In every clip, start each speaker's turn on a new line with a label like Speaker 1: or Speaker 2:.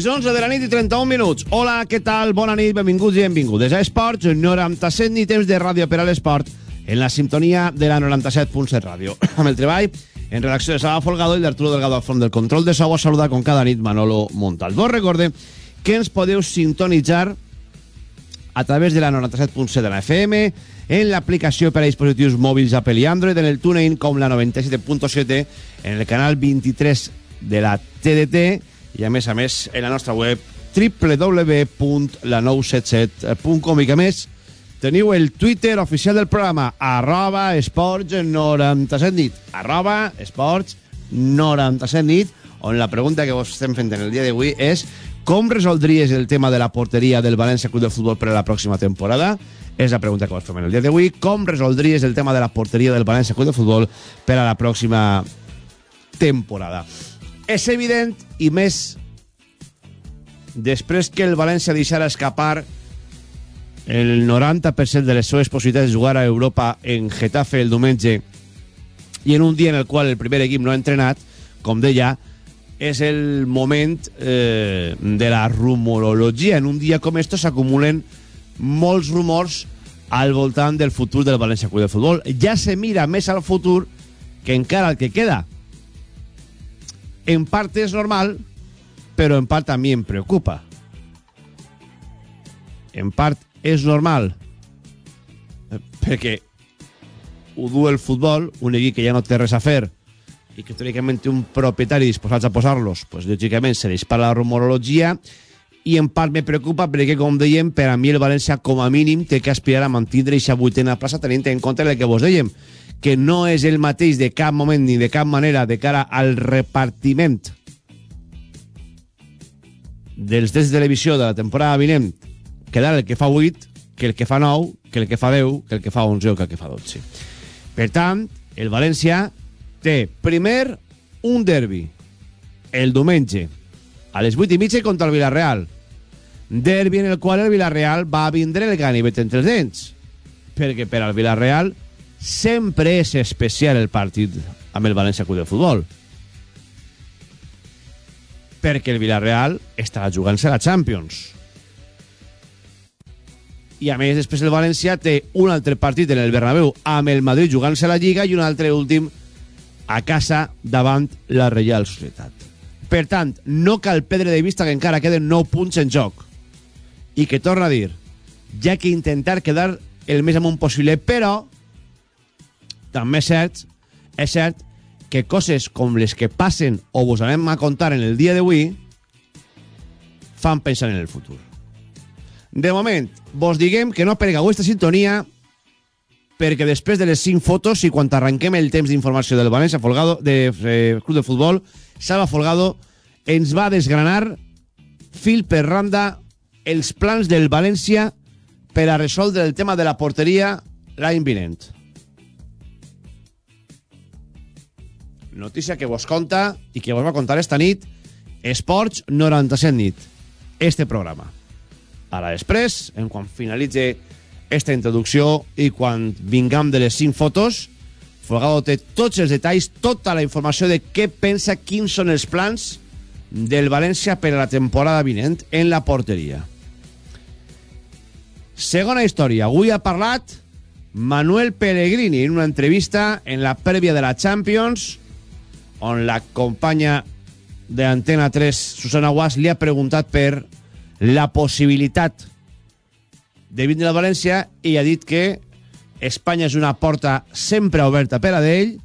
Speaker 1: Les 11 de la nit i 31 minuts. Hola, què tal? Bona nit, benvinguts i benvingudes a Esports 97 ni temps de ràdio per a l'esport en la sintonia de la 97.7 ràdio. Amb el treball en redacció de Sala Folgado i d'Arturo Delgado al front del control de so a saludar com cada nit Manolo Montal. Vos recorde que ens podeu sintonitzar a través de la 97.7 de la FM, en l'aplicació per a dispositius mòbils Apple i Android, en el TuneIn com la 97.7, en el canal 23 de la TDT i a més a més en la nostra web www.la977.com i que més teniu el Twitter oficial del programa arroba esports 97 nit arroba esports 97 nit on la pregunta que vos estem fent en el dia d'avui és com resoldries el tema de la porteria del València Club de Futbol per a la pròxima temporada? És la pregunta que vos fem en el dia d'avui. Com resoldries el tema de la porteria del València Club de Futbol per a la pròxima temporada? És evident, i més després que el València deixara escapar el 90% de les seves possibilitats de jugar a Europa en Getafe el diumenge i en un dia en el qual el primer equip no ha entrenat, com deia, és el moment eh, de la rumorologia. En un dia com esto s'acumulen molts rumors al voltant del futur del València Club de Futbol. Ja se mira més al futur que encara el que queda. En part és normal, però en part també em preocupa. En part és normal, perquè ho el futbol, un equip que ja no té res a i que teòricament té un propietari disposat a posar-los, pues, lògicament se dispara la rumorologia i en part me preocupa perquè, com dèiem, per a mi el València com a mínim té que aspirar a mantindre aquesta vuitena plaça tenint en compte el que vos dèiem, que no és el mateix de cap moment ni de cap manera de cara al repartiment dels drets de televisió de la temporada vinent quedar el que fa 8, que el que fa 9, que el que fa 10, que el que fa 11 o que el que fa 12. Per tant, el València té primer un derbi el diumenge a les 8 i mitja contra el Villarreal. Derbi en el qual el Villarreal va vindre el ganivet entre els dents. Perquè per al Villarreal sempre és especial el partit amb el València Club de Futbol. Perquè el Villarreal estarà jugant-se la Champions. I a més, després el València té un altre partit en el Bernabéu amb el Madrid jugant-se la Lliga i un altre últim a casa davant la Reial Societat. Per tant, no cal perdre de vista que encara queden 9 punts en joc. I que, torna a dir, ja que intentar quedar el més amunt possible, però també és cert, és cert que coses com les que passen o vos anem a contar en el dia d'avui fan pensar en el futur. De moment, vos diguem que no pergueu aquesta sintonia perquè després de les 5 fotos i quan arrenquem el temps d'informació del València Folgado, de eh, Club de Futbol, Salva Folgado ens va desgranar fil per randa els plans del València per a resoldre el tema de la porteria l'any vinent. Notícia que vos conta i que vos va contar esta nit Esports 97 nit. Este programa. Ara després, en quan finalitze esta introducció i quan vingam de les 5 fotos, Folgado té tots els detalls, tota la informació de què pensa, quins són els plans del València per a la temporada vinent en la porteria. Segona història. Avui ha parlat Manuel Pellegrini en una entrevista en la prèvia de la Champions on la companya d'Antena 3, Susana Guas, li ha preguntat per la possibilitat de vindre a València i ha dit que Espanya és una porta sempre oberta per a d'ell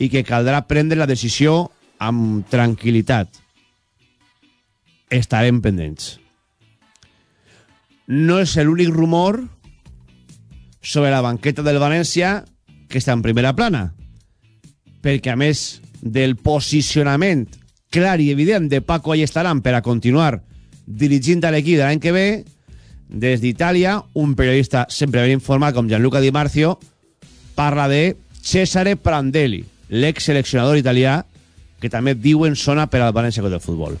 Speaker 1: i que caldrà prendre la decisió amb tranquil·litat. Estarem pendents. No és l'únic rumor sobre la banqueta del València que està en primera plana, perquè a més del posicionament clar i evident de Paco Allestaran per a continuar dirigint a l'equip de l'any que ve, des d'Itàlia, un periodista sempre ben informat com Gianluca Di Marzio parla de Cesare Prandelli, l'ex seleccionador italià que també diuen sona per al València del futbol.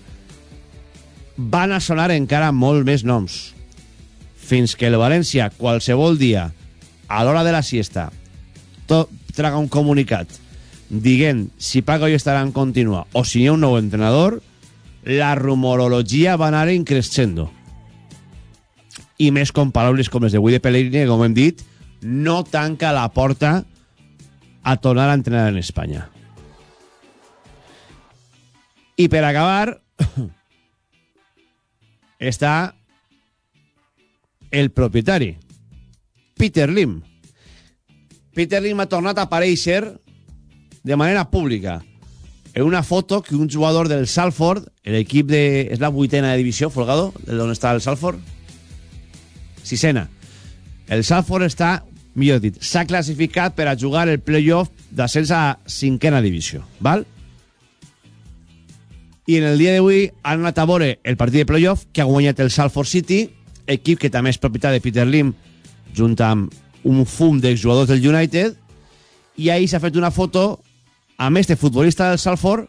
Speaker 1: Van a sonar encara molt més noms fins que el València qualsevol dia a l'hora de la siesta traga un comunicat dient si Paco i estarà en continua o si hi ha un nou entrenador la rumorologia va anar increscendo. I més com paraules com les de de Pellegrini, com hem dit, no tanca la porta a tornar a entrenar en Espanya. I per acabar, està el propietari, Peter Lim. Peter Lim ha tornat a aparèixer de manera pública en una foto que un jugador del Salford, l'equip de... és la vuitena de divisió, Folgado, d'on està el Salford? Sisena. El Salford està, millor dit, s'ha classificat per a jugar el playoff d'ascens a cinquena divisió, val? I en el dia d'avui han anat a veure el partit de playoff que ha guanyat el Salford City, equip que també és propietat de Peter Lim, junt amb un fum d'exjugadors del United, i ahir s'ha fet una foto amb este futbolista del Salford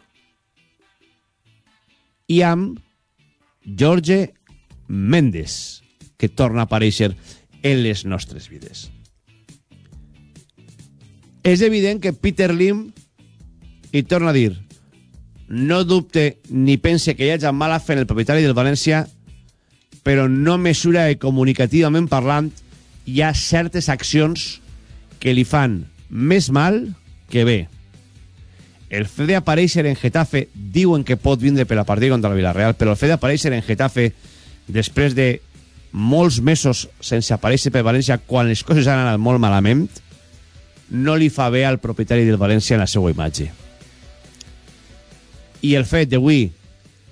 Speaker 1: i amb Jorge Méndez, que torna a aparèixer en les nostres vides. És evident que Peter Lim, i torna a dir, no dubte ni pense que hi hagi mala fe en el propietari del València, però no mesura i comunicativament parlant hi ha certes accions que li fan més mal que bé. El fet d'aparèixer en Getafe diuen que pot vindre per la partida contra el Villarreal, però el fet d'aparèixer en Getafe després de molts mesos sense aparèixer per València quan les coses han anat molt malament no li fa bé al propietari del València en la seva imatge. I el fet d'avui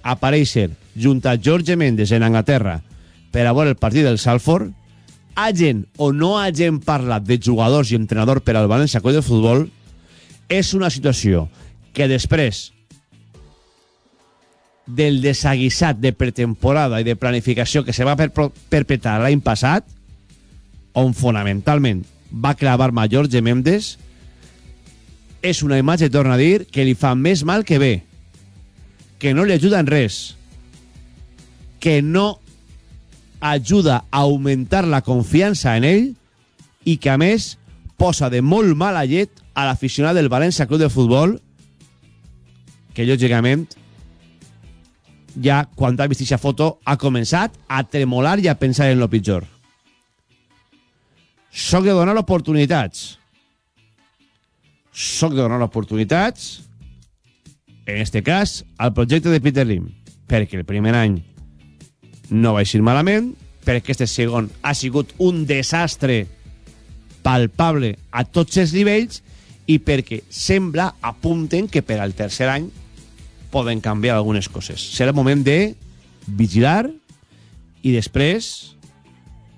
Speaker 1: aparèixer junt a Jorge Méndez en Anglaterra per a veure el partit del Salford, hagin o no hagin parlat de jugadors i entrenador per al València Club de Futbol, és una situació que després del desaguisat de pretemporada i de planificació que se va per perpetrar l'any passat, on fonamentalment va clavar mà Jorge Méndez, és una imatge, torna a dir, que li fa més mal que bé que no li ajuda en res, que no ajuda a augmentar la confiança en ell i que, a més, posa de molt mala llet a l'aficionat del València Club de Futbol que, lògicament, ja, quan ha vist aquesta foto, ha començat a tremolar i a pensar en lo pitjor. Soc de donar oportunitats. Soc de donar oportunitats en este cas, al projecte de Peter Lim, perquè el primer any no va eixir malament, perquè este segon ha sigut un desastre palpable a tots els nivells i perquè sembla, apunten, que per al tercer any poden canviar algunes coses. Serà el moment de vigilar i després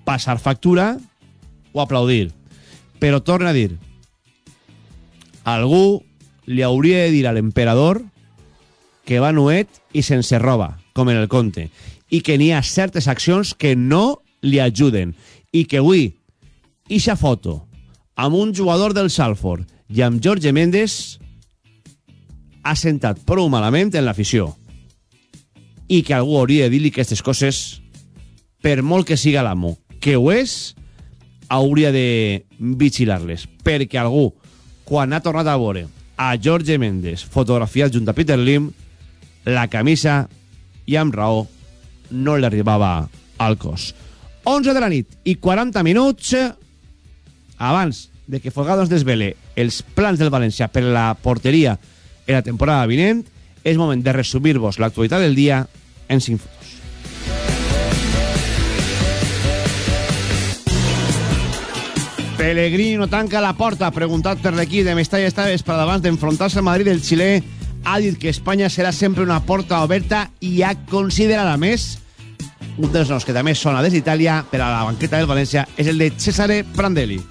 Speaker 1: passar factura o aplaudir. Però torna a dir, algú li hauria de dir a l'emperador que va nuet i sense roba, com en el conte, i que n'hi ha certes accions que no li ajuden, i que avui, ixa foto, amb un jugador del Salford i amb Jorge Méndez, ha sentat prou malament en l'afició, i que algú hauria de dir-li aquestes coses, per molt que siga l'amo, que ho és, hauria de vigilar-les, perquè algú, quan ha tornat a veure a Jorge Méndez fotografiat junt a Peter Lim, la camisa i amb raó no li arribava al cos. 11 de la nit i 40 minuts abans de que Folgado es desvele els plans del València per la porteria en la temporada vinent, és moment de resumir-vos l'actualitat del dia en 5 fotos. Pellegrini no tanca la porta, preguntat per l'equip de Mestalla Estaves per abans d'enfrontar-se al Madrid el xilè ha dit que Espanya serà sempre una porta oberta i ha considerat, a més, un dels noms que també sona des d'Itàlia per a la banqueta del València és el de Cesare Prandelli.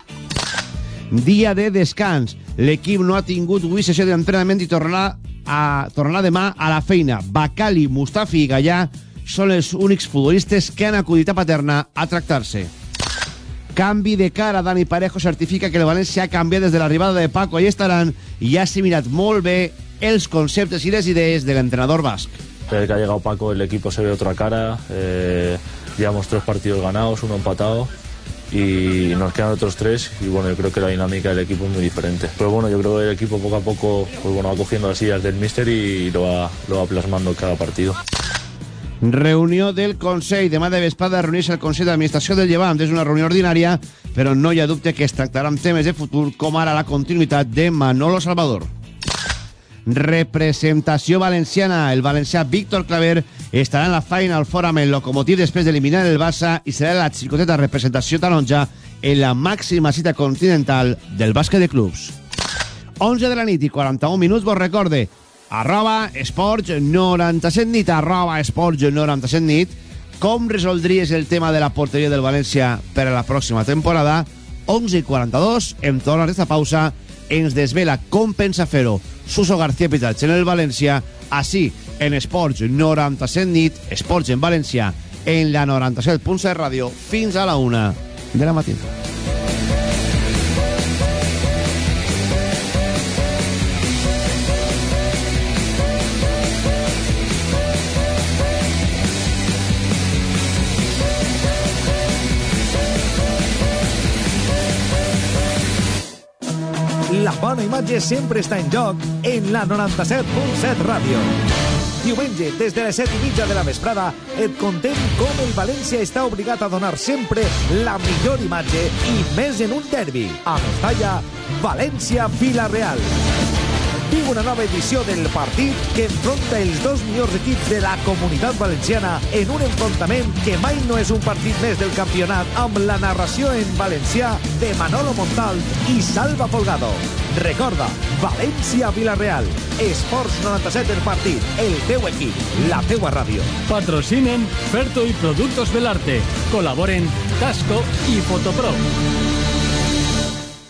Speaker 1: Dia de descans. L'equip no ha tingut avui sessió d'entrenament i tornarà, a, tornarà demà a la feina. Bacali, Mustafi i Gallà són els únics futbolistes que han acudit a Paterna a tractar-se. Canvi de cara. Dani Parejo certifica que el València ha canviat des de l'arribada de Paco i estaran i ha assimilat molt bé els conceptes i les idees de l'entrenador basc.
Speaker 2: Desde que ha llegado Paco el equipo se ve otra cara, eh, llevamos tres partidos ganados, uno empatado y nos quedan otros tres y bueno, yo creo que la dinámica del equipo es muy diferente. Pero bueno, yo creo que el equipo poco a poco pues bueno, va cogiendo las sillas del míster y lo va, lo va plasmando cada partido.
Speaker 1: Reunió del Consell. De vesprada reuneix el Consell d'Administració del Llevant. És una reunió ordinària, però no hi ha dubte que es tractaran temes de futur, com ara la continuïtat de Manolo Salvador. Representació valenciana. El valencià Víctor Claver estarà en la Final Four amb el Locomotiv després d'eliminar el Barça i serà la xicoteta representació taronja en la màxima cita continental del bàsquet de clubs. 11 de la nit i 41 minuts, vos recorde, arroba esports 97 nit, arroba esports 97 nit, com resoldries el tema de la porteria del València per a la pròxima temporada? 11 i 42, en tornar d'esta pausa, ens desvela com pensa fer-ho Suso García Pitalch en el València, així en Esports 97 nit, Esports en València, en la 97.7 ràdio, fins a la una de la matina.
Speaker 3: La bona imatge sempre està en joc en la 97.7 Ràdio. Diumenge, des de les 7 i mitja de la vesprada, et contem com el València està obligat a donar sempre la millor imatge i més en un derbi. A Mestalla, València-Vila-real. Viu una nova edició del partit que enfronta els dos millors equips de la comunitat valenciana en un enfrontament que mai no és un partit més del campionat amb la narració en valencià de Manolo Montal i Salva Folgado. Recorda, València-Vilareal. Esports 97 el partit. El teu equip, la teua ràdio.
Speaker 4: Patrocinen Ferto y Productos Belarte. Colaboren Casco y Fotopro.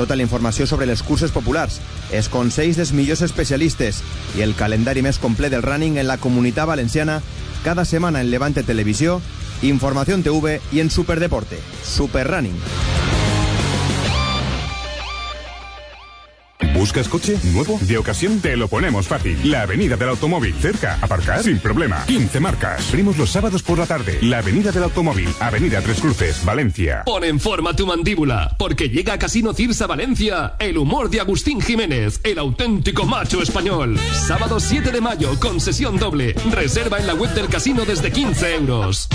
Speaker 5: Tota la sobre les curses populars, els consells dels millors especialistes i el calendari més complet del running en la comunitat valenciana cada setmana en Levante Televisió, Informació en TV i en Superdeporte. Superrunning.
Speaker 6: ¿Buscas coche nuevo? De ocasión te lo ponemos fácil. La Avenida del Automóvil. Cerca. Aparcar sin problema. 15 marcas. Primos los sábados por la tarde. La Avenida del Automóvil. Avenida Tres Cruces, Valencia.
Speaker 7: Pon en forma tu mandíbula, porque llega a Casino Cirsa Valencia el humor de Agustín Jiménez, el auténtico macho español. Sábado 7 de mayo, con sesión doble. Reserva en la web del casino desde 15 euros.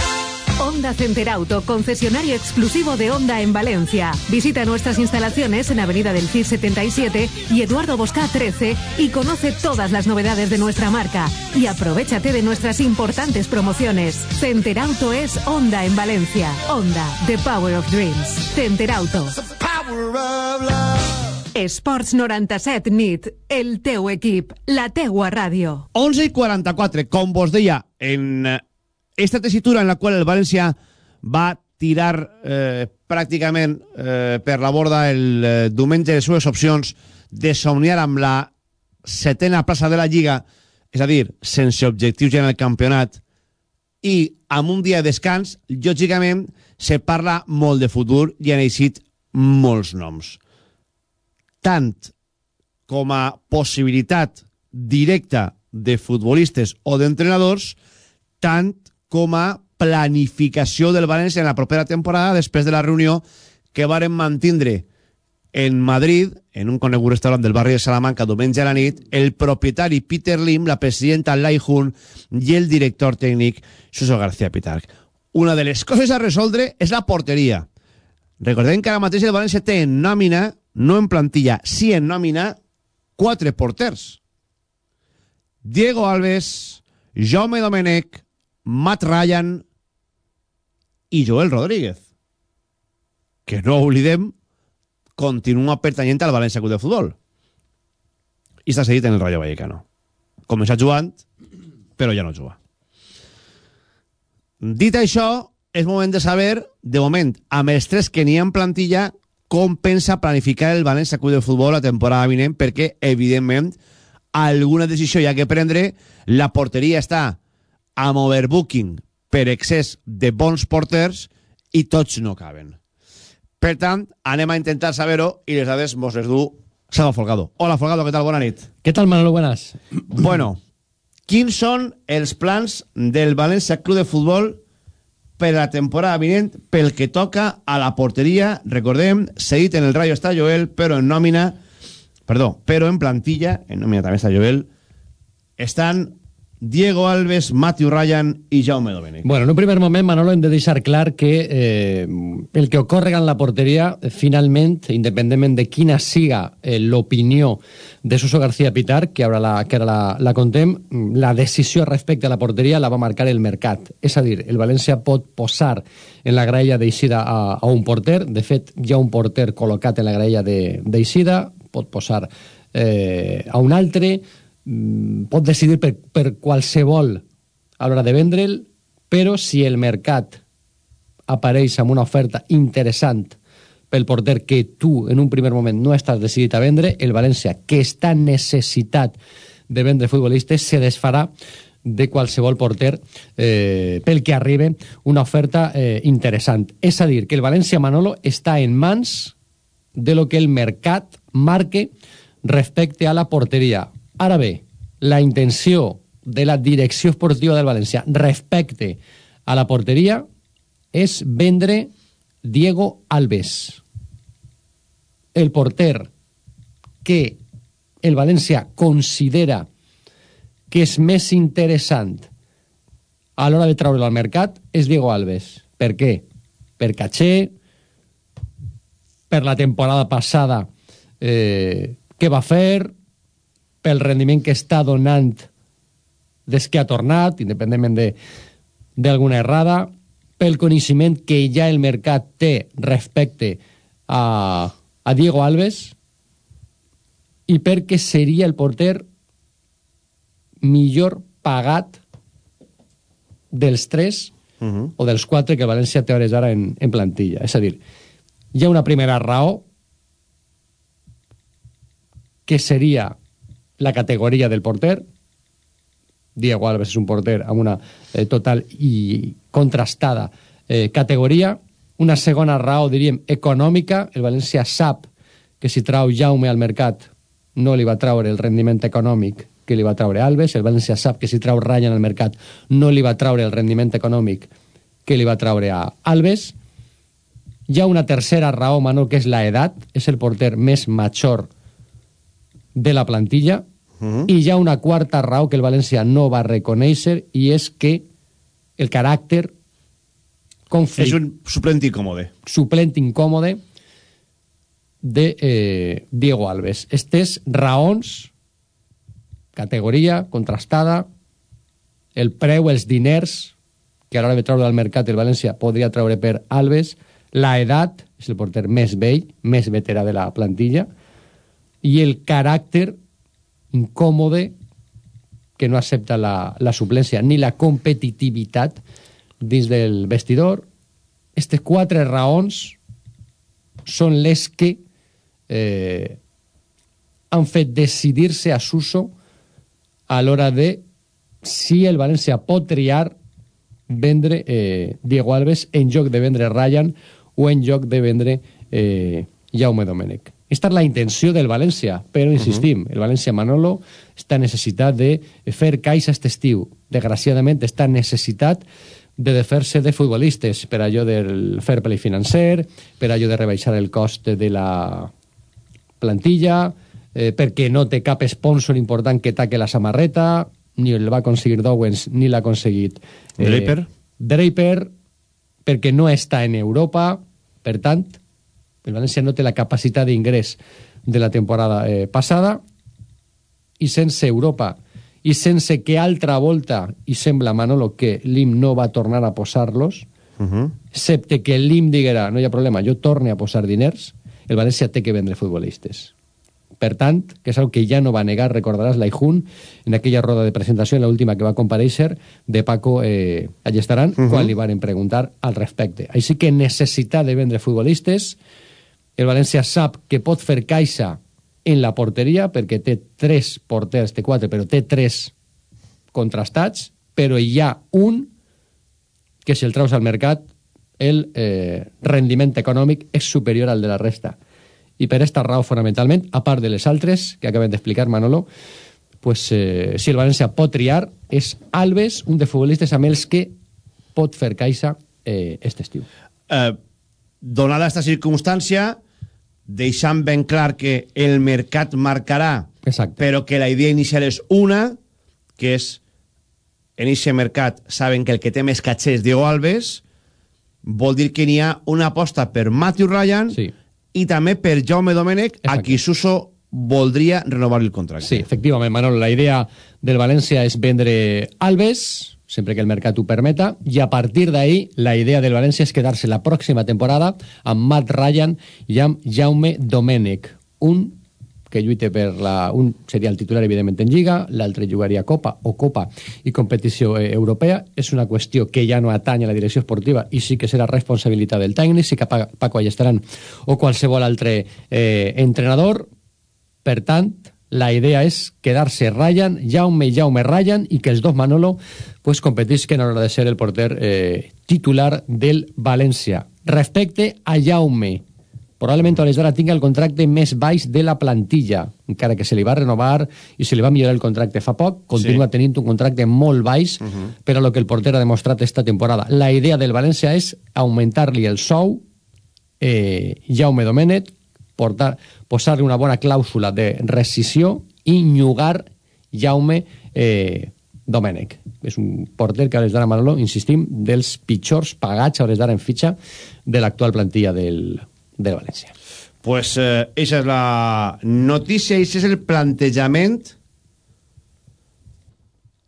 Speaker 8: Honda Center Auto, concesionario exclusivo de Honda en Valencia. Visita nuestras instalaciones en Avenida del CIR 77 y Eduardo Bosca 13 y conoce todas las novedades de nuestra marca. Y aprovechate de nuestras importantes promociones. Center Auto es Honda en Valencia. Honda, The Power of Dreams. Center Auto. Esports 97 nit, el teu equip, la teua ràdio.
Speaker 1: 11 i 44, com vos deia, en eh, esta tesitura en la qual el València va tirar eh, pràcticament eh, per la borda el eh, diumenge les seves opcions de somniar amb la setena plaça de la Lliga, és a dir, sense objectius ja en el campionat, i amb un dia de descans, lògicament, se parla molt de futur i han eixit molts noms. Tant com a possibilitat directa de futbolistes o d'entrenadors, tant com a planificació del València en la propera temporada després de la reunió que varen mantindre en Madrid, en un conegut restaurant del barri de Salamanca, diumenge a la nit, el propietari Peter Lim, la presidenta Lai Hun i el director tècnic Suso García Pitarc. Una de les coses a resoldre és la porteria. Recordem que ara mateix el València té en nòmina, no en plantilla, sí en nòmina, quatre porters. Diego Alves, Jaume Domenech, Matt Ryan i Joel Rodríguez, que no oblidem, continua pertanyent al València Club de Futbol. I està seguit en el Rayo Vallecano. Comença jugant, però ja no juga. Dit això, és moment de saber, de moment, amb els tres que n'hi ha en plantilla, com pensa planificar el València Club de Futbol la temporada vinent, perquè, evidentment, alguna decisió hi ha que prendre. La porteria està amb overbooking per excés de bons porters i tots no caben. Per tant, anem a intentar saber-ho i les dades mos les du Salva Folgado. Hola, Folgado, què tal? Bona nit.
Speaker 9: ¿Qué tal, Manolo? Buenas.
Speaker 1: Bueno, quins són els plans del València Club de Futbol per la temporada vinent pel que toca a la porteria, recordem, cedit en el Rayo està Joel, però en nòmina, perdó, però en plantilla, en nòmina també està Joel, estan Diego Alves, Matthew Ryan i Jaume Domènech.
Speaker 9: Bueno, en un primer moment, Manolo, hem de deixar clar que eh, el que ocorre en la porteria, finalment, independentment de quina siga eh, l'opinió de Suso García Pitar, que ara, la, que ara la, la contem, la decisió respecte a la porteria la va marcar el mercat. És a dir, el València pot posar en la graella d'Eixida a, a un porter, de fet, hi ha un porter col·locat en la graella d'Eixida, pot posar eh, a un altre, pot decidir per, per qualsevol a l'hora de vendre'l, però si el mercat apareix amb una oferta interessant pel porter que tu en un primer moment no estàs decidit a vendre, el València, que està necessitat de vendre futbolistes, se desfarà de qualsevol porter eh, pel que arribe una oferta eh, interessant. És a dir, que el València Manolo està en mans de lo que el mercat marque respecte a la porteria. Ara bé, la intenció de la direcció esportiva del València respecte a la porteria és vendre Diego Alves, el porter que el València considera que és més interessant a l'hora de treure'l al mercat és Diego Alves. Per què? Per caché, per la temporada passada eh, que va fer, pel rendiment que està donant des que ha tornat, independentment d'alguna errada, pel coneixement que ja el mercat té respecte a, a Diego Alves i perquè seria el porter millor pagat dels tres uh -huh. o dels quatre que València té hores ara en, en plantilla. És a dir, hi ha una primera raó que seria la categoria del porter. Diego Alves és un porter amb una eh, total i contrastada eh, categoria. Una segona raó, diríem, econòmica. El València sap que si trau Jaume al mercat no li va traure el rendiment econòmic que li va traure Alves. El València sap que si trau Ryan al mercat no li va traure el rendiment econòmic que li va traure a Alves. Hi ha una tercera raó, Manol, que és la edat. És el porter més major de la plantilla. Uh -huh. I hi ha una quarta raó que el València no va reconèixer i és que el caràcter conflict...
Speaker 1: És un suplent incòmode.
Speaker 9: Suplent incòmode de eh, Diego Alves. Estes raons, categoria contrastada, el preu, els diners que a l'hora de treure al mercat el València podria treure per Alves, la edat, és el porter més vell, més veterà de la plantilla, i el caràcter incòmode que no accepta la, la suplència ni la competitivitat dins del vestidor. Aquestes quatre raons són les que eh, han fet decidir-se a Suso a l'hora de si el València pot triar vendre eh, Diego Alves en lloc de vendre Ryan o en lloc de vendre eh, Jaume Domènech. Esta és la intenció del València, però insistim, uh -huh. el València Manolo està necessitat de fer caixa aquest estiu. Desgraciadament està necessitat de fer-se de futbolistes per allò del fair play financer, per allò de rebaixar el cost de la plantilla, eh, perquè no té cap sponsor important que taque la samarreta, ni el va aconseguir Dowens ni l'ha aconseguit
Speaker 1: eh, Draper.
Speaker 9: Draper, perquè no està en Europa, per tant, el València no té la capacitat d'ingrés de la temporada eh, passada i sense Europa i sense que altra volta, i sembla, Manolo, que l'IM no va tornar a posar-los, uh -huh. excepte que l'IM diguera, no hi ha problema, jo torne a posar diners, el València té que vendre futbolistes. Per tant, que és el que ja no va negar, recordaràs, l'Aijun, en aquella roda de presentació, en l'última que va compareixer, de Paco eh, Allestaran, uh -huh. quan li van preguntar al respecte. Així que necessitat de vendre futbolistes, el València sap que pot fer caixa en la porteria, perquè té tres porters, té quatre, però té tres contrastats, però hi ha un que si el traus al mercat el eh, rendiment econòmic és superior al de la resta. I per esta raó, fonamentalment, a part de les altres que acabem d'explicar, Manolo, pues, eh, si el València pot triar, és Alves, un de futbolistes amb els que pot fer caixa eh, este estiu.
Speaker 1: Eh, donada aquesta circumstància, deixant ben clar que el mercat marcarà,
Speaker 9: Exacte.
Speaker 1: però que la idea inicial és una, que és en aquest mercat saben que el que té més caché és Diego Alves, vol dir que n'hi ha una aposta per Matthew Ryan
Speaker 9: Sí.
Speaker 1: i també per Jaume Domènech, a
Speaker 9: Exacte.
Speaker 1: qui Suso voldria renovar el contracte.
Speaker 9: Sí, efectivament, Manolo. La idea del València és vendre Alves, sempre que el mercat ho permeta, i a partir d'ahí la idea del València és quedar-se la pròxima temporada amb Matt Ryan i amb Jaume Domènech, un que lluita per la... Un seria el titular, evidentment, en Lliga, l'altre jugaria Copa o Copa i competició eh, europea. És una qüestió que ja no atany a la direcció esportiva i sí que serà responsabilitat del tècnic, sí que Pa- Paco Allestaran o qualsevol altre eh, entrenador, per tant, la idea és quedar-se Ryan, Jaume i Jaume Ryan i que els dos Manolo pues, competisquen a l'hora de ser el porter eh, titular del València. Respecte a Jaume, probablement a l'hores d'ara tinga el contracte més baix de la plantilla, encara que se li va renovar i se li va millorar el contracte fa poc, continua
Speaker 1: Sí.
Speaker 9: tenint un contracte molt baix uh -huh. per a lo que el porter ha demostrat esta temporada. La idea del València és augmentar-li el sou eh, Jaume Domènech, posar-li una bona clàusula de rescisió i nyugar Jaume eh, Domènech. És un porter que a hores d'ara, Manolo, insistim, dels pitjors pagats a hores d'ara en fitxa de l'actual plantilla del, del València.
Speaker 1: Pues eh, esa és la notícia, ese és el plantejament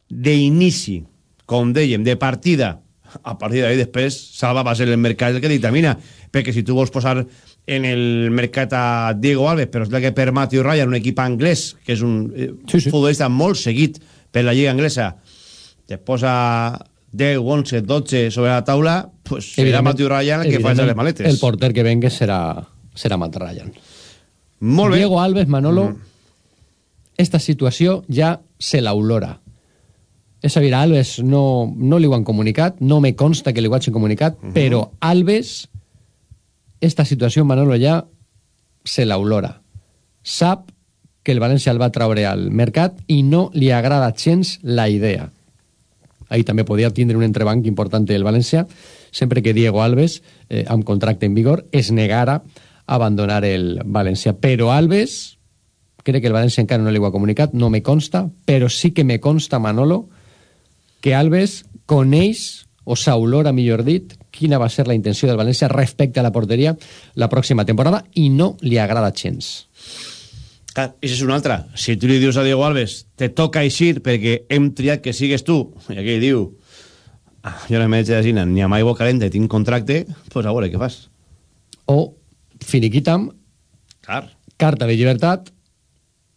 Speaker 1: d'inici, com dèiem, de partida. A partir d'ahí després, Salva va ser el mercat el que dictamina, perquè si tu vols posar en el mercat a Diego Alves, però és el que per Matthew Ryan, un equip anglès, que és un eh,
Speaker 9: Sí, sí.
Speaker 1: futbolista molt seguit per la lliga anglesa, te posa 10, 11, 12 sobre la taula, pues serà Matthew Ryan el que fa
Speaker 9: evidentment,
Speaker 1: les maletes.
Speaker 9: El porter que venga serà, serà Matt Ryan.
Speaker 1: Molt bé.
Speaker 9: Diego Alves, Manolo, esta situació ja se l'olora. És a dir, Alves no, no li ho han comunicat, no me consta que li ho hagin comunicat, però Alves, esta situació, Manolo, ja se l'olora. Sap que el València el va traure al mercat i no li agrada gens la idea. Ahí també podia tindre un entrebanc important del València, sempre que Diego Alves, eh, amb contracte en vigor, es negara a abandonar el València. Però Alves, crec que el València encara no li ho ha comunicat, no me consta, però sí que me consta, Manolo, que Alves coneix, o s'aulora, millor dit, quina va ser la intenció del València respecte a la porteria la pròxima temporada i no li agrada gens.
Speaker 1: Clar, això és una altra. Si tu li dius a Diego Alves, te toca eixir perquè hem triat que sigues tu, i aquell diu, ah, jo no m'he de dir ni amb aigua calenta tinc contracte, doncs pues a veure què fas.
Speaker 9: O finiquitam,
Speaker 1: Clar.
Speaker 9: carta de llibertat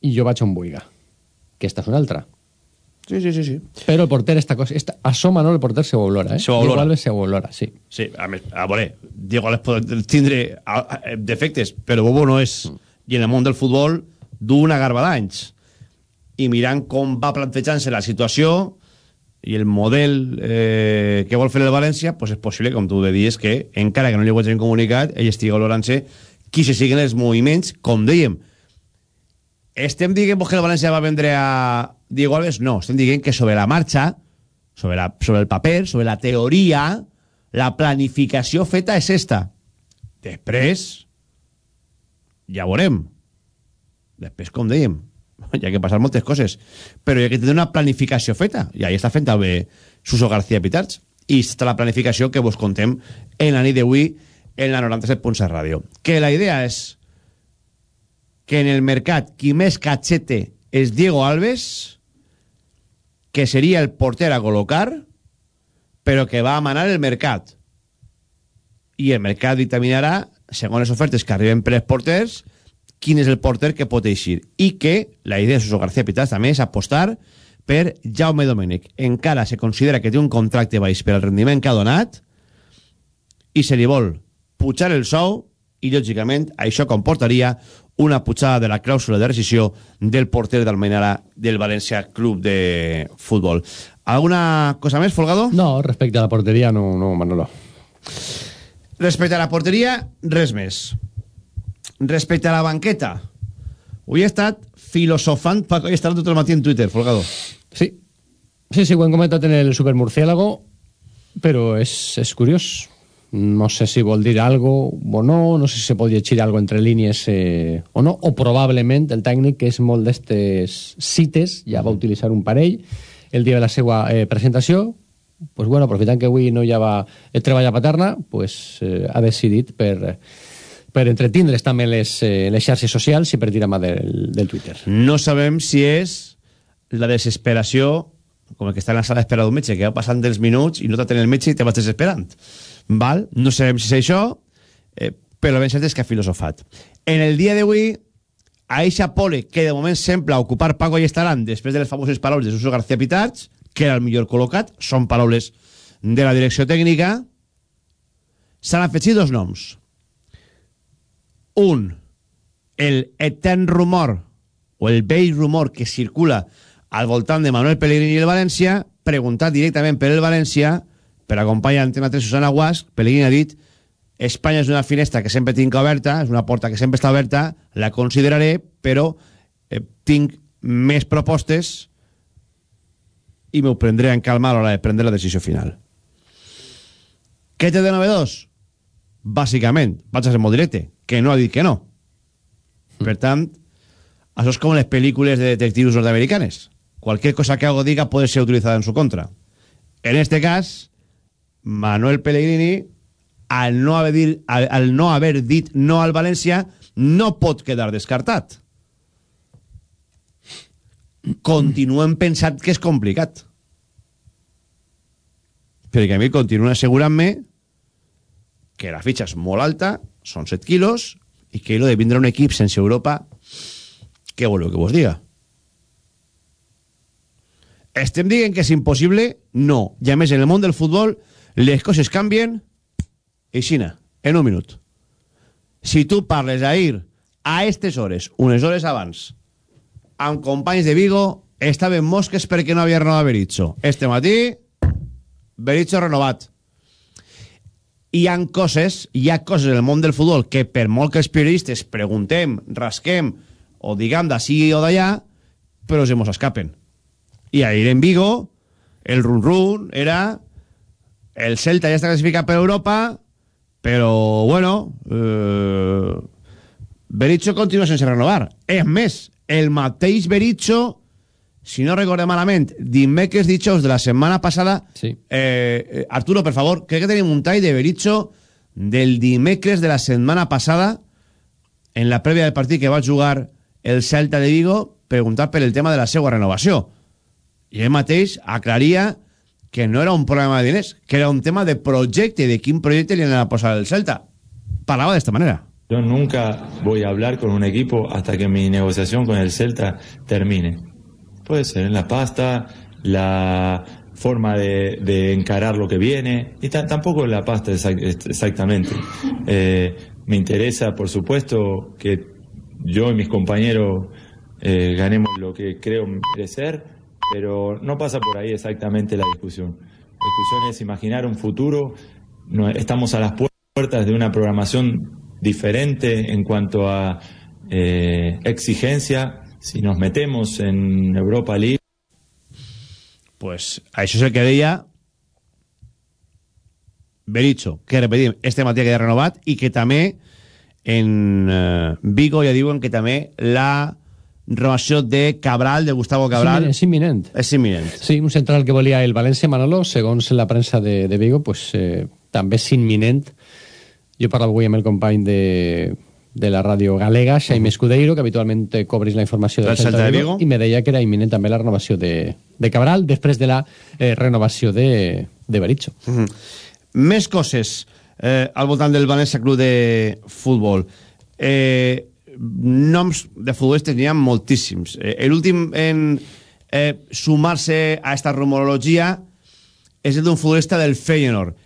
Speaker 9: i jo vaig on vulga. Aquesta és una altra.
Speaker 1: Sí, sí, sí, sí.
Speaker 9: Però el porter, esta cosa, esta, això Manol, el porter se ho olora, eh?
Speaker 1: Se ho olora.
Speaker 9: Diego Alves se ho olora, sí.
Speaker 1: Sí, a, més, a veure, Diego Alves pot tindre a, a, defectes, però Bobo no és. I en el món del futbol du una garba d'anys. I mirant com va plantejant-se la situació i el model eh, que vol fer el València, pues és possible, com tu dius, que encara que no li ho hagin comunicat, ell estigui olorant-se qui se siguen els moviments, com dèiem. Estem dient que el València va vendre a Diego Alves? No, estem dient que sobre la marxa, sobre, la, sobre el paper, sobre la teoria, la planificació feta és esta. Després, ja veurem. Després, com dèiem, hi ha que passar moltes coses. Però hi ha que tenir una planificació feta. I ahí està fent també Suso García Pitarch. I està la planificació que vos contem en la nit d'avui en la 97.7 Ràdio. Que la idea és que en el mercat qui més cachete és Diego Alves, que seria el porter a col·locar, però que va a manar el mercat. I el mercat dictaminarà, segons les ofertes que arriben per els porters, quin és el porter que pot eixir. I que la idea de Suso García Pitas també és apostar per Jaume Domènech. Encara se considera que té un contracte baix per al rendiment que ha donat i se li vol pujar el sou i, lògicament, això comportaria una pujada de la clàusula de rescisió del porter d'Almenara del València Club de Futbol. ¿Alguna cosa més, Folgado?
Speaker 9: No, respecte a la porteria, no, no Manolo.
Speaker 1: Respecte a la porteria, res més. Respecte a la banqueta, avui he estat filosofant he estat tot el matí en Twitter, Folgado.
Speaker 9: Sí, sí, sí, ho hem comentat en el Supermurciélago, però és, és curiós. No sé si vol dir algo o no, no sé si se pot llegir algo entre línies eh, o no, o probablement el tècnic, que és molt d'estes cites, ja va utilitzar un parell el dia de la seva eh, presentació, pues bueno, aprofitant que avui no hi ha eh, treballa paterna, pues, eh, ha decidit per, per entretindre's també les, eh, les xarxes socials i per tirar mà del, del Twitter.
Speaker 1: No sabem si és la desesperació com el que està en la sala d'espera d'un metge, que va passant dels minuts i no t'atén el metge i te vas desesperant. Val? No sabem si és això, eh, però ben cert és que ha filosofat. En el dia d'avui, a eixa pole que de moment sembla ocupar Paco i Estaran després de les famoses paraules de Suso García Pitarch, que era el millor col·locat, són paraules de la direcció tècnica, s'han afegit dos noms. Un, el etern rumor, o el vell rumor que circula al voltant de Manuel Pellegrini i el València, preguntat directament per el València, per acompanyar Antena 3 Susana Guas, Pellegrini ha dit Espanya és una finestra que sempre tinc oberta, és una porta que sempre està oberta, la consideraré, però eh, tinc més propostes i m'ho prendré en calma a l'hora de prendre la decisió final. Què té de novedós? Bàsicament, vaig a ser molt directe, que no ha dit que no. Per tant, això és com les pel·lícules de detectius nord-americanes. Cualquier cosa que algo diga puede ser utilizada en su contra. En este cas, Manuel Pellegrini, al no haver, dir, al, al no haver dit no al València, no pot quedar descartat. Continuem pensant que és complicat. Perquè a mi continua assegurant-me que la fitxa és molt alta, són 7 quilos, i que lo de vindre un equip sense Europa, què voleu que vos diga? Estem dient que és impossible? No. I a més, en el món del futbol, les coses canvien i xina, en un minut. Si tu parles a ir a aquestes hores, unes hores abans, amb companys de Vigo, estaven mosques perquè no havia renovat Berizzo. Este matí, Berizzo renovat. Hi han coses, hi ha coses en el món del futbol que per molt que els periodistes preguntem, rasquem o diguem d'ací o d'allà, però se mos escapen. I ahir en Vigo, el run-run era el Celta ja està classificat per Europa, però, bueno, eh, Berizzo continua sense renovar. És més, el mateix Berizzo, si no recordem malament, dimecres dijous de la setmana passada,
Speaker 9: sí.
Speaker 1: eh, Arturo, per favor, crec que tenim un tall de Berizzo del dimecres de la setmana passada, en la prèvia del partit que va jugar el Celta de Vigo, preguntar per el tema de la seva renovació. I ell mateix aclaria que no era un problema de diners, que era un tema de projecte, de quin projecte li anava a posar el Celta. Parlava d'esta manera.
Speaker 10: Yo nunca voy a hablar con un equipo hasta que mi negociación con el Celta termine. Puede ser en la pasta, la forma de, de encarar lo que viene, y tampoco en la pasta exact exactamente. Eh, me interesa, por supuesto, que yo y mis compañeros eh, ganemos lo que creo merecer, pero no pasa por ahí exactamente la discusión. La discusión es imaginar un futuro, no, estamos a las puertas de una programación diferente en cuanto a eh, exigencia. Si nos metemos en Europa League.
Speaker 1: Pues a això és el que deia Berizzo, que repetim, este matí queda renovat i que també en eh, Vigo ja diuen que també la renovació de Cabral, de Gustavo Cabral...
Speaker 9: És imminent.
Speaker 1: És imminent.
Speaker 9: Sí, un central que volia el València Manolo, segons la premsa de, de Vigo, pues, eh, també és imminent. Jo parlava avui amb el company de, de la ràdio galega, Xaime Escudeiro, que habitualment cobris la informació del,
Speaker 1: Celta de Vigo.
Speaker 9: i me deia que era imminent també la renovació de, de Cabral després de la eh, renovació de, de Berizzo.
Speaker 1: Mm -hmm. Més coses eh, al voltant del València Club de Futbol. Eh, noms de futbolistes n'hi ha moltíssims. Eh, L'últim en eh, sumar-se a esta rumorologia és el d'un futbolista del Feyenoord,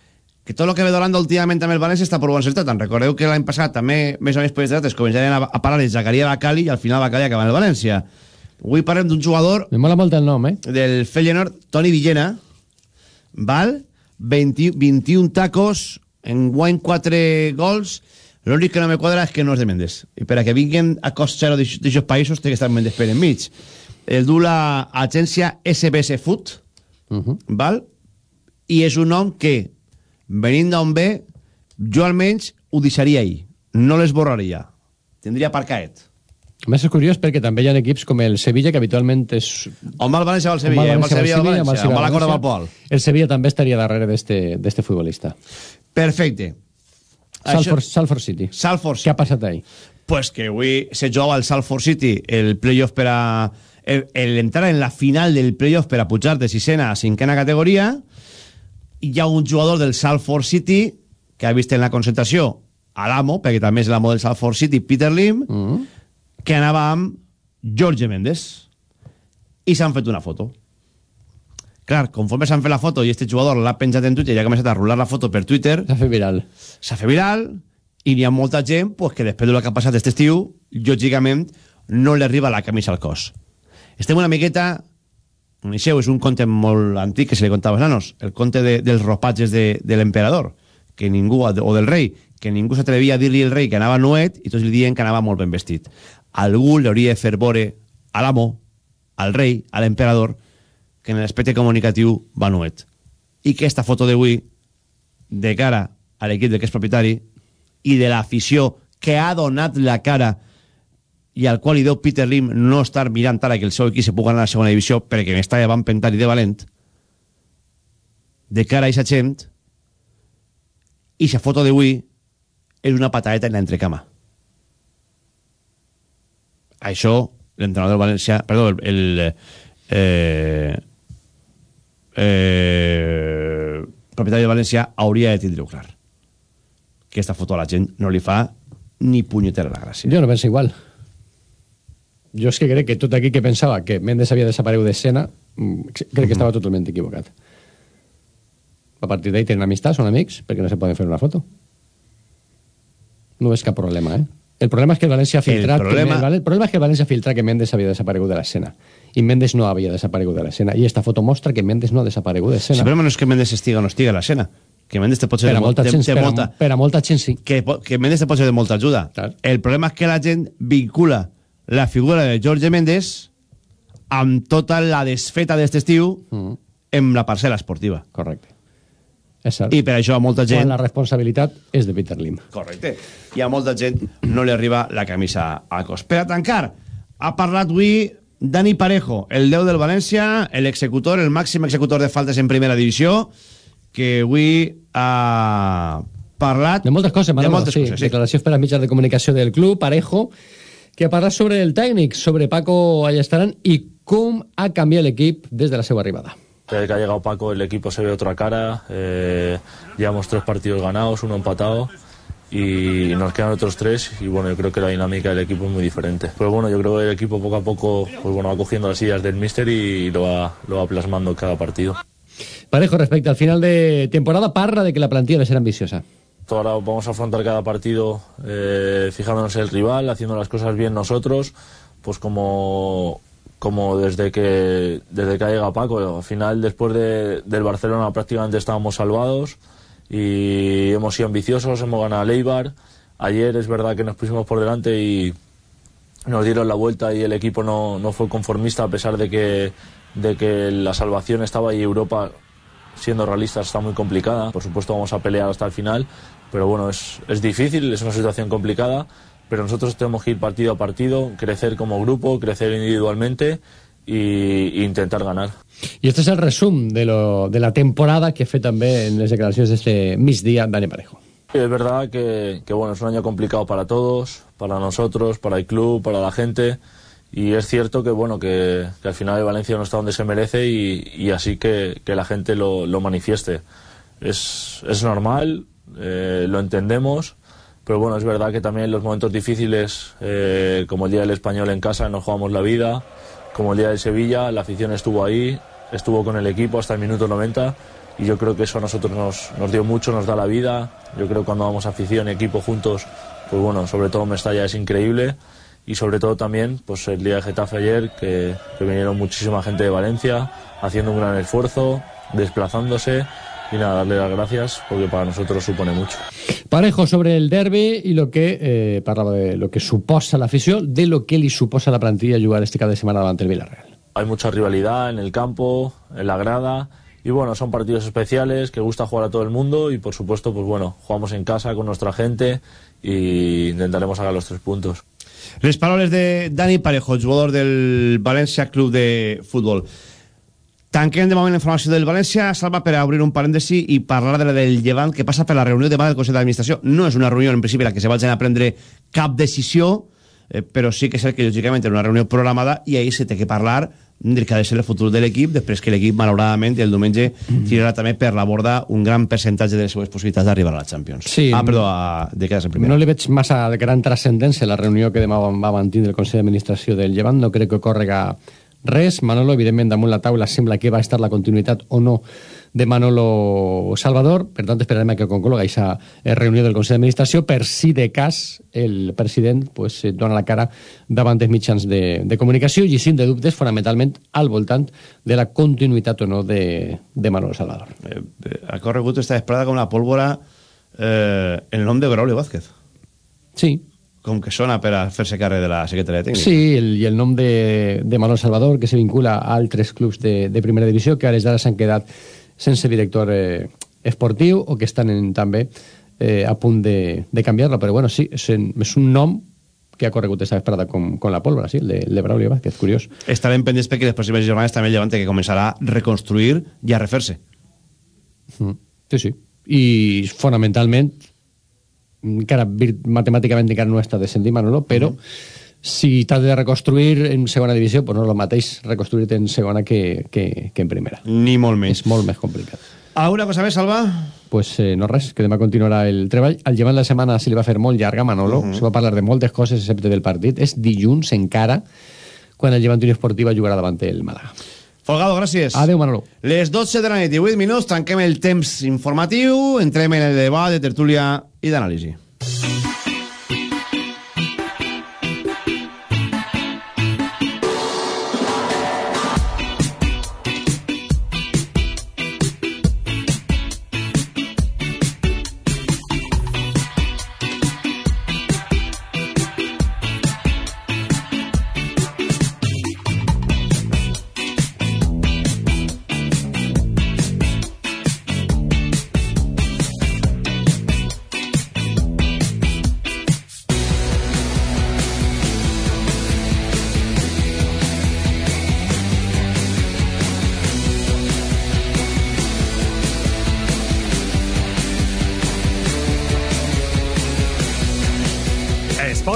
Speaker 1: que tot el que ve donant últimament amb el València està per bon certat. Recordeu que l'any passat també, més o menys per dates, començaven a, a parar el Zacaria Bacali i al final Bacali acaba en el València. Avui parlem d'un jugador
Speaker 9: Me mola molt el nom, eh?
Speaker 1: del Feyenoord, Toni Villena, val? 20, 21 tacos, en guany 4 gols, l'únic que no me quadra és que no és de Mendes. I per a que vinguin a cost zero d'aixòs països té que estar Mendes per enmig. El du l'agència SBS Food,
Speaker 9: Uh -huh.
Speaker 1: val? i és un nom que, venint d'on ve, jo almenys ho deixaria ahir. No l'esborraria. Tindria parcaet.
Speaker 9: A més, és curiós perquè també hi ha equips com el Sevilla, que habitualment és...
Speaker 1: On va el València va el Sevilla, on va el Sevilla va el València, on va la Corda va el Pol.
Speaker 9: El Sevilla també estaria darrere d'este futbolista.
Speaker 1: Perfecte.
Speaker 9: Salford, Salford City.
Speaker 1: Salford
Speaker 9: Què ha passat ahir?
Speaker 1: Pues que avui se juga al Salford City el playoff per a... Entrar en la final del playoff per a pujar de sisena a cinquena categoria i hi ha un jugador del Salford City que ha vist en la concentració a l'amo, perquè també és l'amo del Salford City, Peter Lim,
Speaker 9: Mm.
Speaker 1: que anava amb Jorge Mendes i s'han fet una foto. Clar, conforme s'han fet la foto i este jugador l'ha penjat en Twitter i ha començat a rolar la foto per Twitter...
Speaker 9: S'ha fet viral.
Speaker 1: S'ha fet viral i n'hi ha molta gent pues, que després del que ha passat aquest estiu, lògicament, no li arriba la camisa al cos. Estem una miqueta... Coneixeu, és un conte molt antic que se li contava als nanos, el conte de, dels ropatges de, de l'emperador, que ningú, o del rei, que ningú s'atrevia a dir-li al rei que anava nuet i tots li diuen que anava molt ben vestit. Algú li hauria de fer veure a l'amo, al rei, a l'emperador, que en l'aspecte comunicatiu va nuet. I que esta foto d'avui, de cara a l'equip del que és propietari, i de l'afició que ha donat la cara i al qual li deu Peter Lim no estar mirant ara que el seu equip se pugui anar a la segona divisió perquè van pentar i de valent de cara a aquesta gent i la foto d'avui és una patadeta en l'entrecama això l'entrenador del València perdó, el, el eh, eh, propietari de València hauria de tindre-ho clar que aquesta foto a la gent no li fa ni punyetera la gràcia
Speaker 9: Jo no penso igual. Jo és que crec que tot aquí que pensava que Mendes havia desaparegut d'escena, mm, crec que estava totalment equivocat. A partir d'ahí tenen amistat, són amics, perquè no se poden fer una foto. No veig cap problema, eh? El problema és que el València ha
Speaker 1: El
Speaker 9: filtrat...
Speaker 1: problema-
Speaker 9: Que, el, el problema és que el València ha filtrat que Mendes havia desaparegut de l'escena. I Mendes no havia desaparegut de l'escena. I esta foto mostra que Mendes no ha desaparegut de
Speaker 1: Sí,
Speaker 9: l'escena.
Speaker 1: però no és que Mendes estiga o no estiga a l'escena. Que Mendes te pot ser
Speaker 9: Per a
Speaker 1: de, mol-
Speaker 9: molta
Speaker 1: de,
Speaker 9: gent,
Speaker 1: de
Speaker 9: per, a,
Speaker 1: molta,
Speaker 9: per a molta gent sí.
Speaker 1: que, que Mendes te pot ser de molta ajuda. El problema és que la gent vincula la figura de Jorge Mendes amb tota la desfeta d'aquest estiu
Speaker 9: Mm.
Speaker 1: en la parcel·la esportiva.
Speaker 9: Correcte. És cert.
Speaker 1: I per això a molta gent...
Speaker 9: Quan la responsabilitat és de Peter Lim.
Speaker 1: Correcte. I a molta gent no li arriba la camisa al cos. Per a tancar, ha parlat avui Dani Parejo, el 10 del València, l'executor, el màxim executor de faltes en primera divisió, que avui ha parlat...
Speaker 9: De moltes coses, Manolo,
Speaker 1: de moltes
Speaker 9: sí.
Speaker 1: coses, sí.
Speaker 9: Declaracions per a mitjans de comunicació del club, Parejo, que ha parlat sobre el tècnic, sobre Paco Allestaran i com ha canviat l'equip des de la seva arribada.
Speaker 2: Desde que ha llegado Paco el equipo se ve otra cara, eh, llevamos tres partidos ganados, uno empatado y nos quedan otros tres y bueno, yo creo que la dinámica del equipo es muy diferente. Pero bueno, yo creo que el equipo poco a poco pues bueno, va cogiendo las ideas del míster y lo va, lo va plasmando en cada partido.
Speaker 9: Parejo, respecte al final de temporada, parla de que la plantilla va ser ambiciosa.
Speaker 2: Ahora vamos a afrontar cada partido eh, fijándonos en el rival, haciendo las cosas bien nosotros, pues como, como desde que desde que ha llegado Paco. Al final, después de- del Barcelona prácticamente estábamos salvados y hemos sido ambiciosos, hemos ganado a Leibar. Ayer es verdad que nos pusimos por delante y nos dieron la vuelta y el equipo no, no fue conformista a pesar de que, de que la salvación estaba y Europa, siendo realistas, está muy complicada. Por supuesto vamos a pelear hasta el final, pero bueno, es, es difícil, es una situación complicada, pero nosotros tenemos que ir partido a partido, crecer como grupo, crecer individualmente y intentar ganar.
Speaker 9: I este és el resum de, lo, de la temporada que ha fet també en les declaracions d'este migdia Dani Parejo.
Speaker 2: Es verdad que, bueno, es un año complicado para todos, para nosotros, para el club, para la gente. Y es cierto que bueno que, al final Valencia no está donde se merece y, y así que, que la gente lo, lo manifieste. Es, es normal, eh, lo entendemos, pero bueno, es verdad que también en los momentos difíciles, eh, como el día del español en casa, nos jugamos la vida, como el día del Sevilla, la afición estuvo ahí, estuvo con el equipo hasta el minuto 90 y yo creo que eso a nosotros nos, dio mucho, nos da la vida. Yo creo que cuando vamos afición y equipo juntos, pues bueno, sobre todo Mestalla es increíble y sobre todo también pues el día de Getafe ayer que, que vinieron muchísima gente de Valencia haciendo un gran esfuerzo, desplazándose y nada, darle las gracias porque para nosotros supone mucho.
Speaker 9: Parejo sobre el derbi i lo que eh, parlava de lo que suposa l'afició, de lo que li suposa la plantilla jugar este cada de setmana davant el Villarreal.
Speaker 2: Hay mucha rivalidad en el campo, en la grada y bueno, son partidos especiales que gusta jugar a todo el mundo y por supuesto, pues bueno, jugamos en casa con nuestra gente y intentaremos sacar los tres puntos.
Speaker 1: Les paraules de Dani Parejo, jugador del València Club de Futbol. Tanquem de moment la informació del València, Salva, per obrir un parèntesi i parlar de la del Llevant, que passa per la reunió demà del Consell d'Administració. No és una reunió, en principi, la que se vagin a prendre cap decisió, eh, però sí que és el que, lògicament, és una reunió programada i ahir se té que parlar del que ha de ser el futur de l'equip, després que l'equip, malauradament, el diumenge tirarà també per la borda un gran percentatge de les seves possibilitats d'arribar a la Champions.
Speaker 9: Sí.
Speaker 1: Ah, perdó, a, de quedar-se en primera.
Speaker 9: No li veig massa de gran transcendència la reunió que demà va mantindre el Consell d'Administració del Llevant. No crec que córrega res. Manolo, evidentment, damunt la taula sembla que va estar la continuïtat o no de Manolo Salvador. Per tant, esperarem a que concloga aquesta reunió del Consell d'Administració per si de cas el president pues, eh, dona la cara davant dels mitjans de, de comunicació i sin de dubtes fonamentalment al voltant de la continuïtat o no de, de Manolo Salvador.
Speaker 1: Eh, eh, ha corregut esta vesprada com la pólvora eh, en el nom de Braulio Vázquez.
Speaker 9: Sí.
Speaker 1: Com que sona per a fer-se càrrec de la secretaria tècnica.
Speaker 9: Sí, el, i el nom de, de Manolo Salvador, que se vincula a altres clubs de, de primera divisió, que ara d'ara s'han quedat sense director eh, esportiu o que estan en, també eh, a punt de, de canviar-lo. Però bueno, sí, és, és un nom que ha corregut esta vesprada com, com la pólvora, sí, el de, el de Braulio Vázquez, curiós.
Speaker 1: Estarem pendents perquè les pròximes jornades també el Levante que començarà a reconstruir i a refer-se.
Speaker 9: Mm. Sí, sí. I fonamentalment encara matemàticament encara no està descendint Manolo, però mm. si t'has de reconstruir en segona divisió, pues no és el mateix reconstruir-te en segona que, que, que en primera.
Speaker 1: Ni molt més.
Speaker 9: És molt més complicat.
Speaker 1: Alguna cosa més, Salva?
Speaker 9: Pues eh, no res, que demà continuarà el treball. Al llevant la setmana se li va fer molt llarga Manolo, uh -huh. se va parlar de moltes coses excepte del partit. És dilluns encara, quan el llevant Unió Esportiva jugarà davant el Màlaga.
Speaker 1: Folgado, gràcies.
Speaker 9: Adéu, Manolo.
Speaker 1: Les 12 de la nit i 8 minuts, tanquem el temps informatiu, entrem en el debat de tertúlia i d'anàlisi.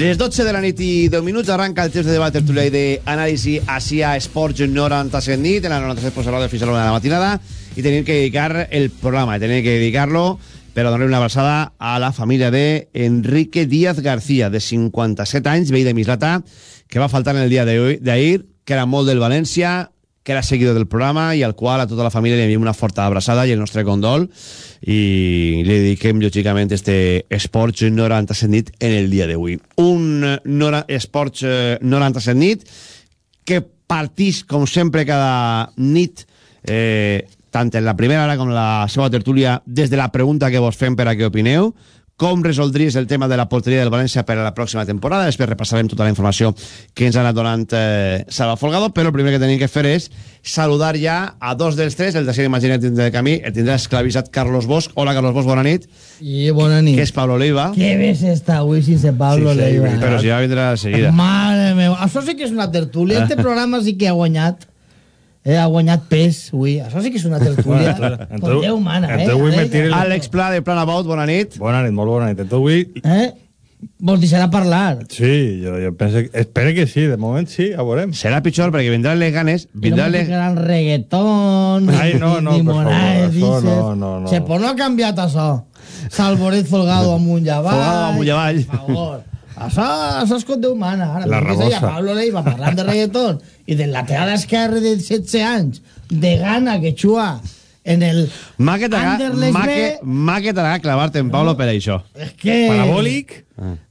Speaker 1: Les 12 de la nit i 10 minuts arranca el temps de debat tertúlia i d'anàlisi així a Esports 97 nit, en la 97 posarà fins a l'una de la matinada, i tenim que dedicar el programa, tenim que dedicar-lo per donar una abraçada a la família de Enrique Díaz García, de 57 anys, veí de Mislata, que va faltar en el dia d'ahir, que era molt del València, que era seguidor del programa i al qual a tota la família li enviem una forta abraçada i el nostre condol i li dediquem lògicament este Esports 97 nit en el dia d'avui. Un eh, nora, Esports eh, 97 nit que partís, com sempre, cada nit eh, tant en la primera hora com la seva tertúlia des de la pregunta que vos fem per a què opineu com resoldries el tema de la porteria del València per a la pròxima temporada. Després repassarem tota la informació que ens ha anat donant eh, Salva Folgado, però el primer que tenim que fer és saludar ja a dos dels tres, el tercer imagina't de camí, el tindrà esclavitzat Carlos Bosch. Hola, Carlos Bosch, bona nit.
Speaker 11: I bona nit.
Speaker 1: Que és Pablo Leiva.
Speaker 11: Què ves esta avui sense Pablo
Speaker 1: Sí, sí,
Speaker 11: Leiva?
Speaker 1: Però si ja vindrà de seguida.
Speaker 11: Mare meva, això sí que és una tertúlia. Este programa sí que ha guanyat. Eh, ha guanyat pes, avui. Això sí que és una tertúlia. Con Déu mana, eh?
Speaker 12: entonces vull
Speaker 11: A
Speaker 12: mentir el-
Speaker 1: Àlex Pla, de Plan About, bona nit.
Speaker 12: Bona nit, molt bona nit. Entonces avui...
Speaker 11: Eh? Vols deixar parlar?
Speaker 12: Sí, jo, jo penso... que- Espero que sí, de moment sí, ja veurem.
Speaker 1: Serà pitjor perquè vindran les ganes,
Speaker 11: no
Speaker 1: vindran
Speaker 11: me
Speaker 1: les...
Speaker 11: ficaran reggaetón,
Speaker 12: Ai, no, no,
Speaker 11: ni
Speaker 12: per favor, això no, no, no.
Speaker 11: Se, pues no ha canviat això. Salvoret Folgado amunt i avall.
Speaker 1: Folgado amunt i avall.
Speaker 11: Per favor. Això, això és com Déu mana. Ara,
Speaker 12: La rabosa.
Speaker 11: Pablo Leiva parlant de reggaetón i del lateral esquerre de 16 anys de gana que xua en el
Speaker 1: M'ha que t'agrada clavar-te en Pablo per això.
Speaker 11: És que...
Speaker 12: Parabòlic?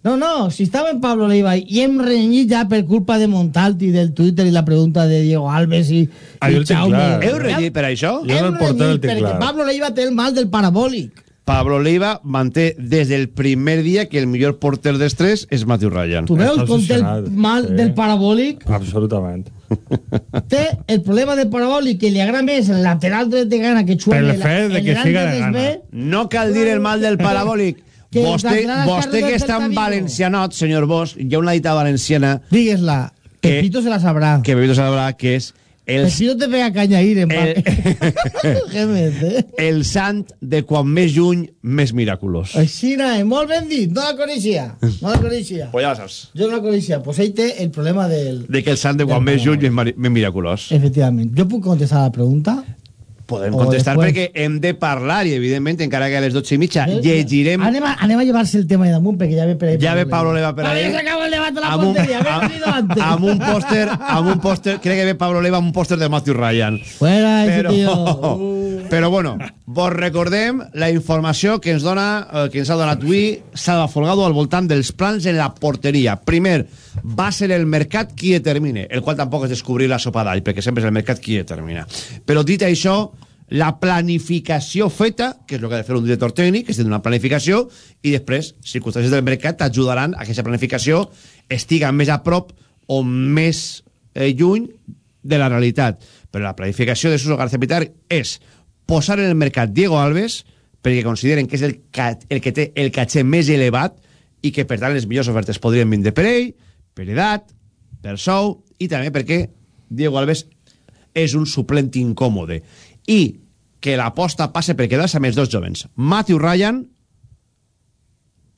Speaker 11: No, no, si estava en Pablo Leiva i hem renyit ja per culpa de Montalti, del Twitter i la pregunta de Diego Alves i,
Speaker 12: Ah,
Speaker 11: i
Speaker 12: clar.
Speaker 1: Heu renyit per això?
Speaker 12: Jo
Speaker 11: Hem renyit perquè. Pablo Leiva té el mal del parabòlic.
Speaker 1: Pablo Leiva manté des del primer dia que el millor porter dels tres és Matthew Ryan.
Speaker 11: Tu veus com té el mal
Speaker 12: sí.
Speaker 11: del parabòlic?
Speaker 12: Absolutament.
Speaker 11: Té el problema del parabòlic que li agrada més el lateral dret de gana que en el-
Speaker 12: fet de que siga de gana.
Speaker 1: No cal dir el mal del parabòlic.
Speaker 11: Que
Speaker 1: vostè, vostè que està en valencianot, senyor Bosch, hi ha una dita valenciana
Speaker 11: Digues-la.
Speaker 1: Que-
Speaker 11: Pepito se la sabrà.
Speaker 1: que Bebito sabrà que és el,
Speaker 11: Pepito te pega caña ir en
Speaker 1: el,
Speaker 11: eh?
Speaker 1: el sant de quan més lluny, més miraculós.
Speaker 11: Així, eh? molt ben dit. No la coneixia. No la coneixia.
Speaker 1: Pues ja ho saps.
Speaker 11: Jo no la coneixia. Pues ell té el problema del...
Speaker 1: De que el sant de quan més lluny més miraculós.
Speaker 11: Efectivament. Jo puc contestar la pregunta?
Speaker 1: Podem contestar
Speaker 11: después.
Speaker 1: perquè hem de parlar i, evidentment, encara que a les 12 i mitja llegirem...
Speaker 11: Anem a, anem a llevar-se el tema de damunt perquè ja ve per ahí.
Speaker 1: Ja ve Pablo Leiva per ahí.
Speaker 11: ja s'acaba el debat de la
Speaker 1: Amb un,
Speaker 11: porteria. Venido antes.
Speaker 1: amb un pòster, amb un pòster, crec que ve Pablo Leiva amb un pòster de Matthew Ryan.
Speaker 11: Fuera ese
Speaker 1: Però,
Speaker 11: tío.
Speaker 1: però bueno, vos recordem la informació que ens dona, eh, que ens ha donat avui Salva Folgado al voltant dels plans en la porteria. Primer, va ser el mercat qui determine, el qual tampoc és descobrir la sopa d'all, perquè sempre és el mercat qui determina. Però dit això, la planificació feta, que és el que ha de fer un director tècnic, és una planificació, i després, circumstàncies del mercat t'ajudaran a que aquesta planificació estiga més a prop o més eh, lluny de la realitat. Però la planificació de Suso García Pitar és posar en el mercat Diego Alves perquè consideren que és el, el que té el caché més elevat i que, per tant, les millors ofertes podrien vindre per ell, per edat, per sou, i també perquè Diego Alves és un suplent incòmode. I que l'aposta passe per quedar-se amb els dos jovens, Matthew Ryan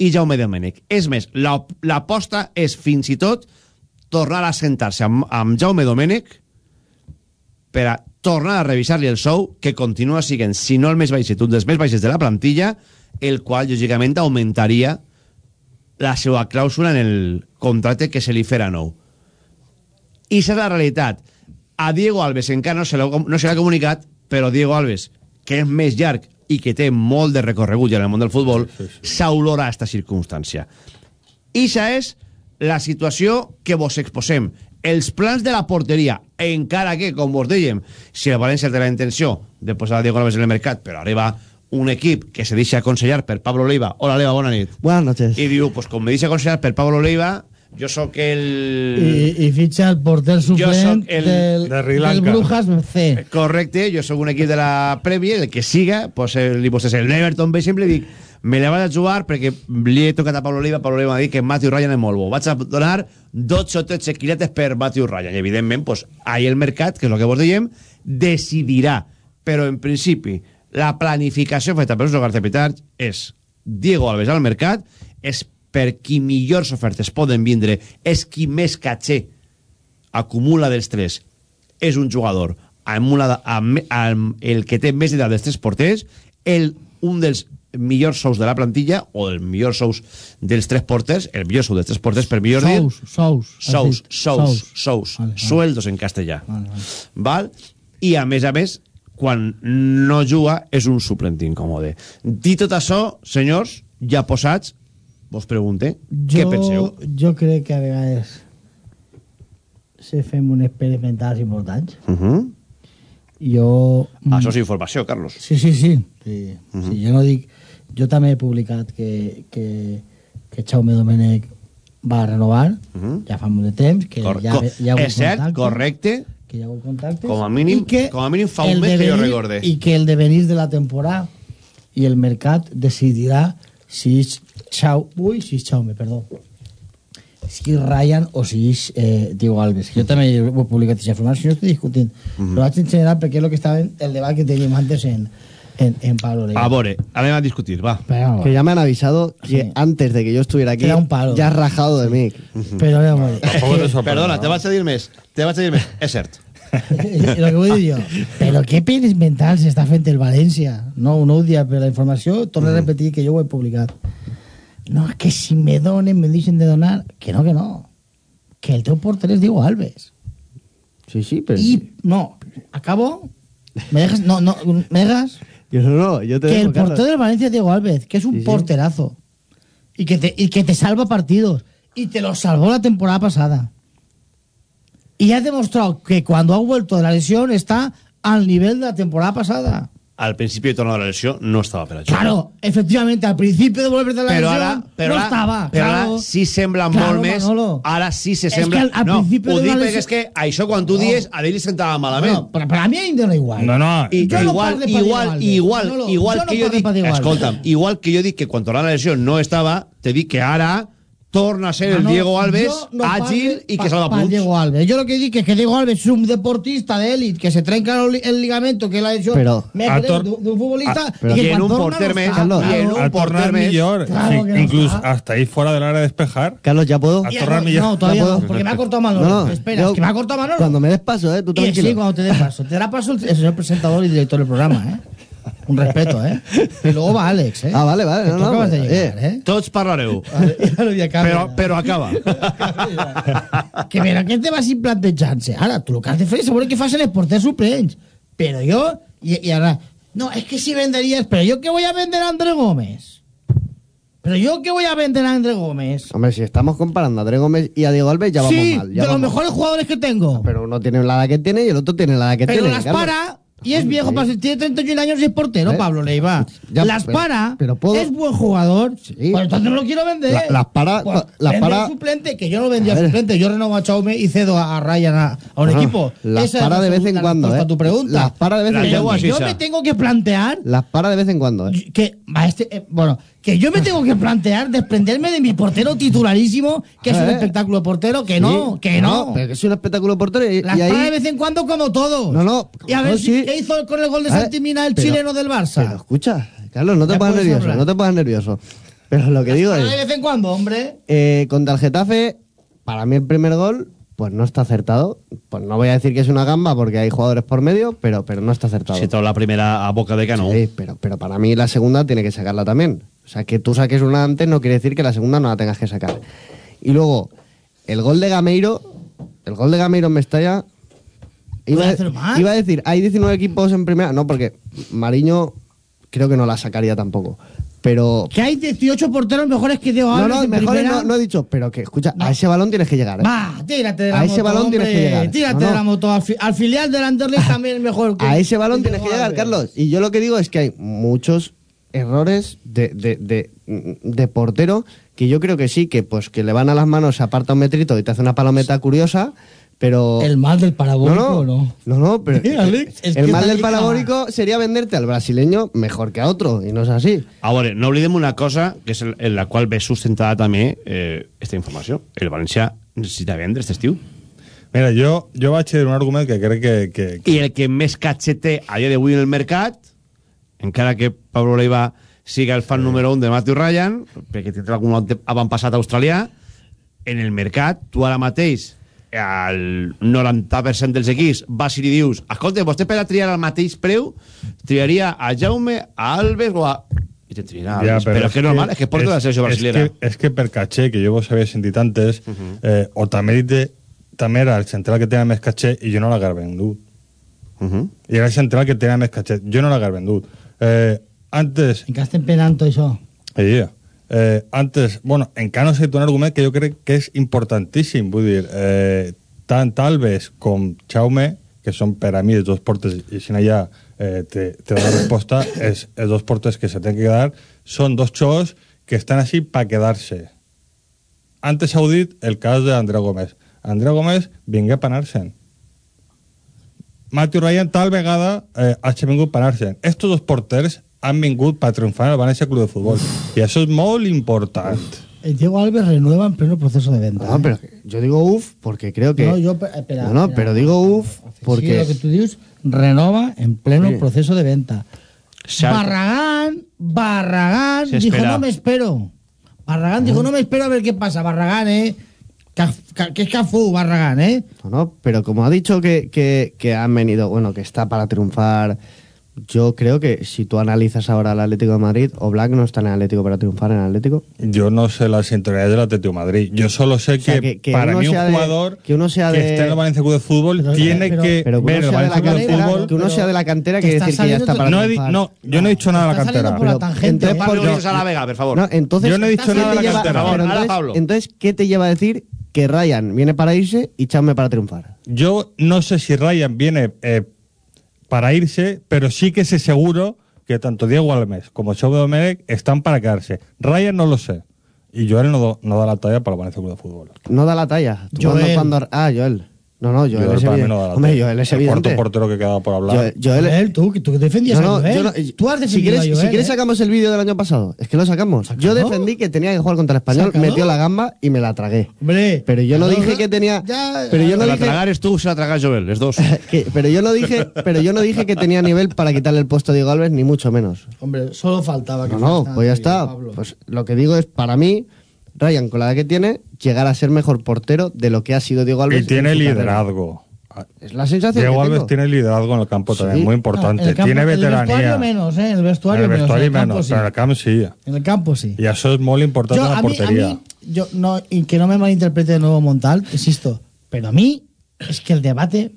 Speaker 1: i Jaume Domènech. És més, la- l'aposta és fins i tot tornar a sentar-se amb, amb Jaume Domènech per a tornar a revisar-li el sou, que continua sent, si no el més baixet, un dels més baixes de la plantilla, el qual, lògicament, augmentaria la seva clàusula en el contracte que se li farà nou. I és la realitat. A Diego Alves encara no se l'ha no se l'ha comunicat, però Diego Alves, que és més llarg i que té molt de recorregut ja en el món del futbol, s'aulora aquesta circumstància. Ixa és la situació que vos exposem. Els plans de la porteria, encara que, com vos dèiem, si el València té la intenció de posar a Diego Alves en el mercat, però arriba un equip que se deixa aconsellar per Pablo Leiva. Hola, Leiva, bona nit.
Speaker 13: Buenas noches.
Speaker 1: I diu, pues com me deixa aconsellar per Pablo Leiva, jo sóc el...
Speaker 11: I, i fitxa el porter suplent
Speaker 1: el-
Speaker 11: del,
Speaker 1: de
Speaker 11: del. Brujas C.
Speaker 1: Correcte, jo sóc un equip de la Premier, el que siga, pues, el, li posés el Everton, per exemple, i dic, me la vaig a jugar perquè li he tocat a Pablo Oliva, Pablo Oliva m'ha dit que Matthew Ryan és molt bo. Vaig a donar 12 o 13 quiletes per Matthew Ryan. I, evidentment, pues, ahí el mercat, que és el que vos dèiem, decidirà. Però, en principi, la planificació feta per Uso García Pitar és Diego Alves al mercat, és per qui millors ofertes poden vindre, és qui més caché acumula dels tres és un jugador amb, una, amb, amb el que té més edat dels tres porters el, un dels millors sous de la plantilla o els millors sous dels tres porters el millor sou dels tres porters per millor dir
Speaker 11: Sous, sous.
Speaker 1: sous, sous, sous,
Speaker 11: Vale, vale.
Speaker 1: sueldos en castellà
Speaker 11: Vale, vale.
Speaker 1: val? i a més a més quan no juga és un suplent incòmode dit tot això, senyors ja posats, vos pregunte què penseu?
Speaker 11: Jo crec que a vegades se fem uns experimentals importants.
Speaker 1: Uh -huh.
Speaker 11: Jo...
Speaker 1: Això és informació, Carlos.
Speaker 11: Sí, sí, sí. sí,
Speaker 1: Mhm.
Speaker 11: sí jo no dic... jo també he publicat que, que, que Jaume Domènech va renovar, ja fa molt de temps, que
Speaker 1: Cor-
Speaker 11: ja, hagut
Speaker 1: és cert,
Speaker 11: contacte,
Speaker 1: correcte,
Speaker 11: que hi ha hagut contactes,
Speaker 1: com a mínim,
Speaker 11: que
Speaker 1: com a mínim fa un
Speaker 11: el
Speaker 1: mes que jo recorde.
Speaker 11: i que el devenir de la temporada i el mercat decidirà si és Chau, ui, si és Jaume, perdó si és Ryan o si és eh, Diego Alves. Jo també ho he publicat aquesta informació, no estic discutint.
Speaker 1: Mhm.
Speaker 11: Lo vaig en general perquè és lo que estava en el debat que teníem antes en, en, en Pablo Leiva.
Speaker 1: A veure, anem a discutir, va.
Speaker 11: Pero,
Speaker 13: Que ya me han avisado que
Speaker 11: Sí.
Speaker 13: antes de que yo estuviera aquí
Speaker 11: Era un palo.
Speaker 13: ya has rajado de mí.
Speaker 11: pero veamos,
Speaker 1: Perdona, te vaig a dir més. Te vaig a dir més. És cert.
Speaker 11: lo que vull dir jo, però què penes mentals està fent el València? No, no ho dia per la informació, torno a repetir que jo ho he publicat. No, és que si me donen, me deixen de donar, que no, que no. Que el teu porter és Diego Alves.
Speaker 13: Sí, sí, pero...
Speaker 11: Y, no, acabo. ¿Me dejas? No, no, ¿me dejas?
Speaker 13: Yo no, no, yo te
Speaker 11: que
Speaker 13: dejo,
Speaker 11: el portero del Valencia es Diego Alves, que es un
Speaker 13: Sí, sí.
Speaker 11: porterazo. Y que, te, y que te salva partidos. Y te lo salvó la temporada pasada. Y ha demostrado que cuando ha vuelto de la lesión está al nivel de la temporada pasada.
Speaker 1: Al principi de tornar de la lesió no estava per això.
Speaker 11: Claro, efectivamente, al principio de volver de la
Speaker 1: però
Speaker 11: lesión
Speaker 1: ara, però
Speaker 11: no
Speaker 1: ara,
Speaker 11: estaba.
Speaker 1: però
Speaker 11: claro.
Speaker 1: ara sí sembla
Speaker 11: Claro,
Speaker 1: molt més
Speaker 11: Manolo.
Speaker 1: ara sí se
Speaker 11: És
Speaker 1: sembla
Speaker 11: que al- al
Speaker 1: no,
Speaker 11: principi
Speaker 1: ho dic perquè
Speaker 11: lesió-
Speaker 1: és que això quan tu dies a ell li sentava malament
Speaker 11: No, però, però a mi em dona igual.
Speaker 12: No, no,
Speaker 1: I,
Speaker 11: Jo no
Speaker 1: igual,
Speaker 11: Diego
Speaker 1: igual, igual,
Speaker 11: Manolo,
Speaker 1: igual
Speaker 11: jo no
Speaker 1: que jo dic, escolta'm, igual que jo dic que quan tornava la lesió no estava, te dic que ara torna a ser el
Speaker 11: Manolo,
Speaker 1: Diego Alves
Speaker 11: no
Speaker 1: i
Speaker 11: pa-
Speaker 1: que salva
Speaker 11: pa
Speaker 1: punts.
Speaker 11: Diego Alves. Yo lo que digo es que Diego Alves es un deportista de élite que se trenca el, el ligamento que él ha hecho
Speaker 13: Pero-
Speaker 11: me
Speaker 12: a
Speaker 11: de, de un futbolista
Speaker 12: a- pero-
Speaker 11: y que
Speaker 1: Y en un porter
Speaker 11: no està,
Speaker 13: Carlos,
Speaker 1: y en un
Speaker 12: a tornar
Speaker 1: porter més.
Speaker 12: millor,
Speaker 11: Claro
Speaker 12: sí,
Speaker 11: no
Speaker 12: incluso
Speaker 11: está.
Speaker 12: hasta ahí fuera del área de despejar.
Speaker 13: Carlos, ya puedo.
Speaker 12: A
Speaker 11: Y-
Speaker 12: tornar
Speaker 11: no,
Speaker 12: millor.
Speaker 11: no, todavía no, porque me ha cortado Manolo.
Speaker 13: No, no,
Speaker 11: Espera,
Speaker 13: yo-
Speaker 11: es que me ha cortado Manolo.
Speaker 13: Cuando me des paso, ¿eh? Tú
Speaker 11: Y
Speaker 13: tranquilo.
Speaker 11: sí, cuando te dé paso. Te da paso el, el señor presentador y director del programa, ¿eh? Un respeto, ¿eh? Y luego va Alex, ¿eh?
Speaker 13: Ah, vale, vale.
Speaker 11: Que
Speaker 13: No,
Speaker 11: tú
Speaker 13: no,
Speaker 11: acabas de llegar,
Speaker 13: eh.
Speaker 11: ¿eh?
Speaker 1: Tots parlareu,
Speaker 11: ja no hi ha
Speaker 1: però, però acaba.
Speaker 11: que mira, què te vas plantejant-se? Ara, tu el que has de fer és saber què fas en els porters suplents. Però jo, i, i ara, no, es que si venderías, pero yo que voy a vender a André Gómez. Pero yo que voy a vender a André Gómez.
Speaker 13: Hombre, si estamos comparando a André Gómez y a Diego Alves, ya vamos
Speaker 11: sí,
Speaker 13: mal.
Speaker 11: de los mejores jugadores que tengo.
Speaker 13: Pero uno tiene la edad que tiene y el otro tiene la edad que
Speaker 11: Pero
Speaker 13: tiene.
Speaker 11: las
Speaker 13: Carlos.
Speaker 11: para y es viejo, para tiene 31 años y es portero,
Speaker 13: ¿Eh?
Speaker 11: Pablo Leiva.
Speaker 13: Ya,
Speaker 11: las
Speaker 13: pero-
Speaker 11: para,
Speaker 13: pero puedo-
Speaker 11: es buen jugador.
Speaker 13: Sí.
Speaker 11: Pues entonces no lo quiero vender.
Speaker 13: La- las para-
Speaker 11: Pues
Speaker 13: las para-
Speaker 11: suplente, que yo no vendía suplente, yo renovo a Chaume y cedo a, a Ryan a, a un
Speaker 13: No,
Speaker 11: equipo.
Speaker 13: las
Speaker 11: Esa
Speaker 13: para de vez en cuando, ¿eh?
Speaker 11: a tu pregunta.
Speaker 13: Las para de vez
Speaker 1: La
Speaker 13: en cuando.
Speaker 11: yo me tengo que plantear
Speaker 13: Las para de vez en cuando, ¿eh?
Speaker 11: que va, este, eh, bueno que yo me tengo que plantear desprenderme de mi portero titularísimo que es un
Speaker 13: Eh.
Speaker 11: espectáculo de portero que no
Speaker 13: Sí,
Speaker 11: que no,
Speaker 13: pero que es un espectáculo portero y,
Speaker 11: las
Speaker 13: y
Speaker 11: de vez en cuando como todos
Speaker 13: No, no,
Speaker 11: y a ver
Speaker 13: no,
Speaker 11: si-
Speaker 13: sí.
Speaker 11: qué hizo con el gol de Santimina el
Speaker 13: pero-
Speaker 11: chileno del Barça
Speaker 13: Pero escucha, Carlos, no te pongas nervioso,
Speaker 11: hablar.
Speaker 13: no te pongas nervioso. Pero lo que digo
Speaker 11: para
Speaker 13: es...
Speaker 11: de vez en cuando hombre
Speaker 13: Eh, contra el Getafe, para mí el primer gol, pues no está acertado. Pues no voy a decir que es una gamba porque hay jugadores por medio, pero, pero no está acertado.
Speaker 1: Si toda la primera a boca de cano.
Speaker 13: Sí, pero, pero para mí la segunda tiene que sacarla también. O sea, que tú saques una antes no quiere decir que la segunda no la tengas que sacar. Y luego, el gol de Gameiro, el gol de Gameiro en Mestalla... Iba, a- iba a decir, hay 19 equipos en primera... No, porque Mariño creo que no la sacaría tampoco. Pero...
Speaker 11: que hay 18 porteros mejores que Diego
Speaker 13: No,
Speaker 11: Alves
Speaker 13: no,
Speaker 11: en
Speaker 13: mejor
Speaker 11: primera.
Speaker 13: no, no he dicho, pero que escucha,
Speaker 11: No.
Speaker 13: a ese balón tienes que llegar. ¿eh?
Speaker 11: va tírate de la
Speaker 13: A
Speaker 11: moto
Speaker 13: ese balón
Speaker 11: hombre,
Speaker 13: tienes que llegar.
Speaker 11: tírate
Speaker 13: No,
Speaker 11: de
Speaker 13: no.
Speaker 11: la moto al, fi- al filial del Anderlecht también es mejor que
Speaker 13: A ese balón
Speaker 11: que
Speaker 13: tienes que llegar. Carlos. Y yo lo que digo es que hay muchos errores de, de, de, de portero que yo creo que sí, que pues que le van a las manos, se aparta un metrito y te hace una palometa curiosa, pero...
Speaker 11: el mal del parabólico
Speaker 13: no,
Speaker 11: no,
Speaker 13: no, no, no, pero
Speaker 11: Sí, Alex, es
Speaker 13: el
Speaker 11: que
Speaker 13: mal del
Speaker 11: liga-
Speaker 13: parabólico sería venderte al brasileño mejor que a otro, y no es así.
Speaker 1: A veure, no oblidem una cosa, que el- en la qual ve sustentada també eh, esta informació. El València necessita vendre este estiu.
Speaker 12: Mira, jo, jo vaig dir un argument que crec que... que,
Speaker 1: I el que més catxe té a dia d'avui en el mercat, encara que Pablo Leiva siga el fan número 1 de Matthew Ryan, perquè té algun avantpassat australià, en el mercat, tu ara mateix, al 90% dels equips, vas i li dius, escolta, vostè per a triar al mateix preu, triaria a Jaume, a Alves o a... I te triarà a Alves. però, és que és normal, és que porta la selecció brasilera.
Speaker 12: És que, és que per caché, que jo vos havia sentit antes, eh, o també, era el central que tenia més caché i jo no l'hagués vendut.
Speaker 1: Uh -huh.
Speaker 12: I era el central que tenia més caché, jo no l'hagués vendut. Eh, antes,
Speaker 11: en que estem penant tot això
Speaker 12: eh, eh, antes, bueno, encara no sé un argument que jo crec que és importantíssim, vull dir, eh, tant Alves com Jaume, que són per a mi els dos portes, i si no ha eh, te, te la respuesta, es, es dos portes que se tienen que quedar, son dos chavos que están así para quedarse. Antes ha dit el cas d'André Gómez. André Gómez vingué a panar-se'n. Matthew Ryan tal vegada eh, ha vingut a panar-se'n. Estos dos porters han vingut per triomfar en el València Club de Futbol. I això és molt important.
Speaker 11: El Diego Alves renueva en pleno proceso de venta.
Speaker 13: No,
Speaker 11: ¿eh?
Speaker 13: pero yo digo uf porque creo que.
Speaker 11: No, yo, espera,
Speaker 13: no, no,
Speaker 11: espera.
Speaker 13: pero digo uf
Speaker 11: Sí,
Speaker 13: porque.
Speaker 11: lo que tú dices, renova en pleno
Speaker 13: Sí.
Speaker 11: proceso de venta. Barragán, Barragán, dijo no me espero. Barragán dijo no me espero a ver qué pasa. Barragán, ¿eh? Que es Cafú, Barragán, ¿eh?
Speaker 13: No, no, pero como ha dicho que, que, que han venido, bueno, que está para triunfar, yo creo que si tú analizas ahora al Atlético de Madrid, o Black no está en el Atlético para triunfar en el Atlético.
Speaker 12: Yo no sé la sintonía del Atlético de Madrid. Yo solo sé
Speaker 13: sea,
Speaker 12: que,
Speaker 13: que- que
Speaker 12: para mí un
Speaker 13: sea de-
Speaker 12: jugador
Speaker 13: que uno sea de-
Speaker 12: esté en el Valencia Club de Fútbol
Speaker 11: Pero-
Speaker 12: tiene
Speaker 11: pero-
Speaker 12: que
Speaker 13: pero que
Speaker 12: ver
Speaker 13: uno
Speaker 12: el
Speaker 13: sea de
Speaker 12: Valencia
Speaker 13: la
Speaker 12: Club de
Speaker 13: cantera,
Speaker 12: Fútbol.
Speaker 13: que uno sea de la cantera
Speaker 11: Te
Speaker 13: quiere
Speaker 11: está
Speaker 13: decir que ya está para
Speaker 12: No, he di-
Speaker 13: triunfar.
Speaker 12: no, yo no he dicho nada de la cantera.
Speaker 11: por la tangente.
Speaker 13: entonces,
Speaker 1: Pablo
Speaker 13: porque-
Speaker 1: Iglesias a la Vega, por favor.
Speaker 13: No, entonces,
Speaker 12: Yo no he dicho
Speaker 13: ¿qué
Speaker 12: nada de la cantera.
Speaker 13: entonces, ¿qué te lleva a decir que Ryan viene para irse y Chaume para triunfar?
Speaker 12: Yo no sé si Ryan viene eh, para irse, pero sí que sé seguro que tanto Diego Alves como Xavi Domènech están para quedarse. Ryan no lo sé. Y Joel no, do- no da la talla para el Valencia Club de Fútbol.
Speaker 13: No da la talla.
Speaker 11: Joel.
Speaker 13: Cuando, cuando- ah, Joel. No, no, Joel,
Speaker 12: Joel
Speaker 13: es
Speaker 12: para mí
Speaker 13: evidente.
Speaker 12: no
Speaker 13: Hombre. Joel es
Speaker 12: el
Speaker 13: evidente.
Speaker 12: cuarto portero que queda por hablar.
Speaker 13: Joel, Joel-
Speaker 11: Joel, tú, que tú que defendías
Speaker 13: No,
Speaker 11: a
Speaker 13: no,
Speaker 11: Joel.
Speaker 13: yo no-
Speaker 11: tú has
Speaker 13: si quieres,
Speaker 11: a Joel,
Speaker 13: si quieres
Speaker 11: ¿eh?
Speaker 13: sacamos el vídeo del año pasado. Es que lo sacamos. Yo defendí que tenía que jugar contra el español, metió la gamba y me la tragué.
Speaker 11: Hombre,
Speaker 13: Pero yo no dije que tenía.
Speaker 11: ya-
Speaker 13: pero yo no
Speaker 1: la
Speaker 13: dije.
Speaker 1: tragar es tú, se la traga Joel, es dos.
Speaker 13: que- pero yo no dije, pero yo no dije que tenía nivel para quitarle el puesto a Diego Alves, ni mucho menos.
Speaker 11: Hombre, solo faltaba que
Speaker 13: No, no, pues ya está. Pues lo que digo es, para mí, Ryan, con la edad que tiene, llegar a ser mejor portero de lo que ha sido Diego Alves.
Speaker 12: Y tiene
Speaker 13: en su carrera.
Speaker 12: liderazgo.
Speaker 13: Es la sensación
Speaker 12: Diego
Speaker 13: que
Speaker 12: Alves
Speaker 13: tengo.
Speaker 12: tiene liderazgo en el campo también, muy importante.
Speaker 11: campo-
Speaker 12: tiene
Speaker 11: En el
Speaker 12: veteranía.
Speaker 11: vestuario menos, ¿eh? En el vestuario
Speaker 12: en el
Speaker 11: menos.
Speaker 12: vestuario
Speaker 11: en el campo
Speaker 12: menos,
Speaker 11: sí.
Speaker 12: pero en el campo sí.
Speaker 11: En el campo sí.
Speaker 12: Y eso es muy importante
Speaker 11: Yo,
Speaker 12: en la
Speaker 11: a mí, a
Speaker 12: portería.
Speaker 11: mí, yo, no, y que no me malinterprete de nuevo Montal, insisto, pero a mí es que el debate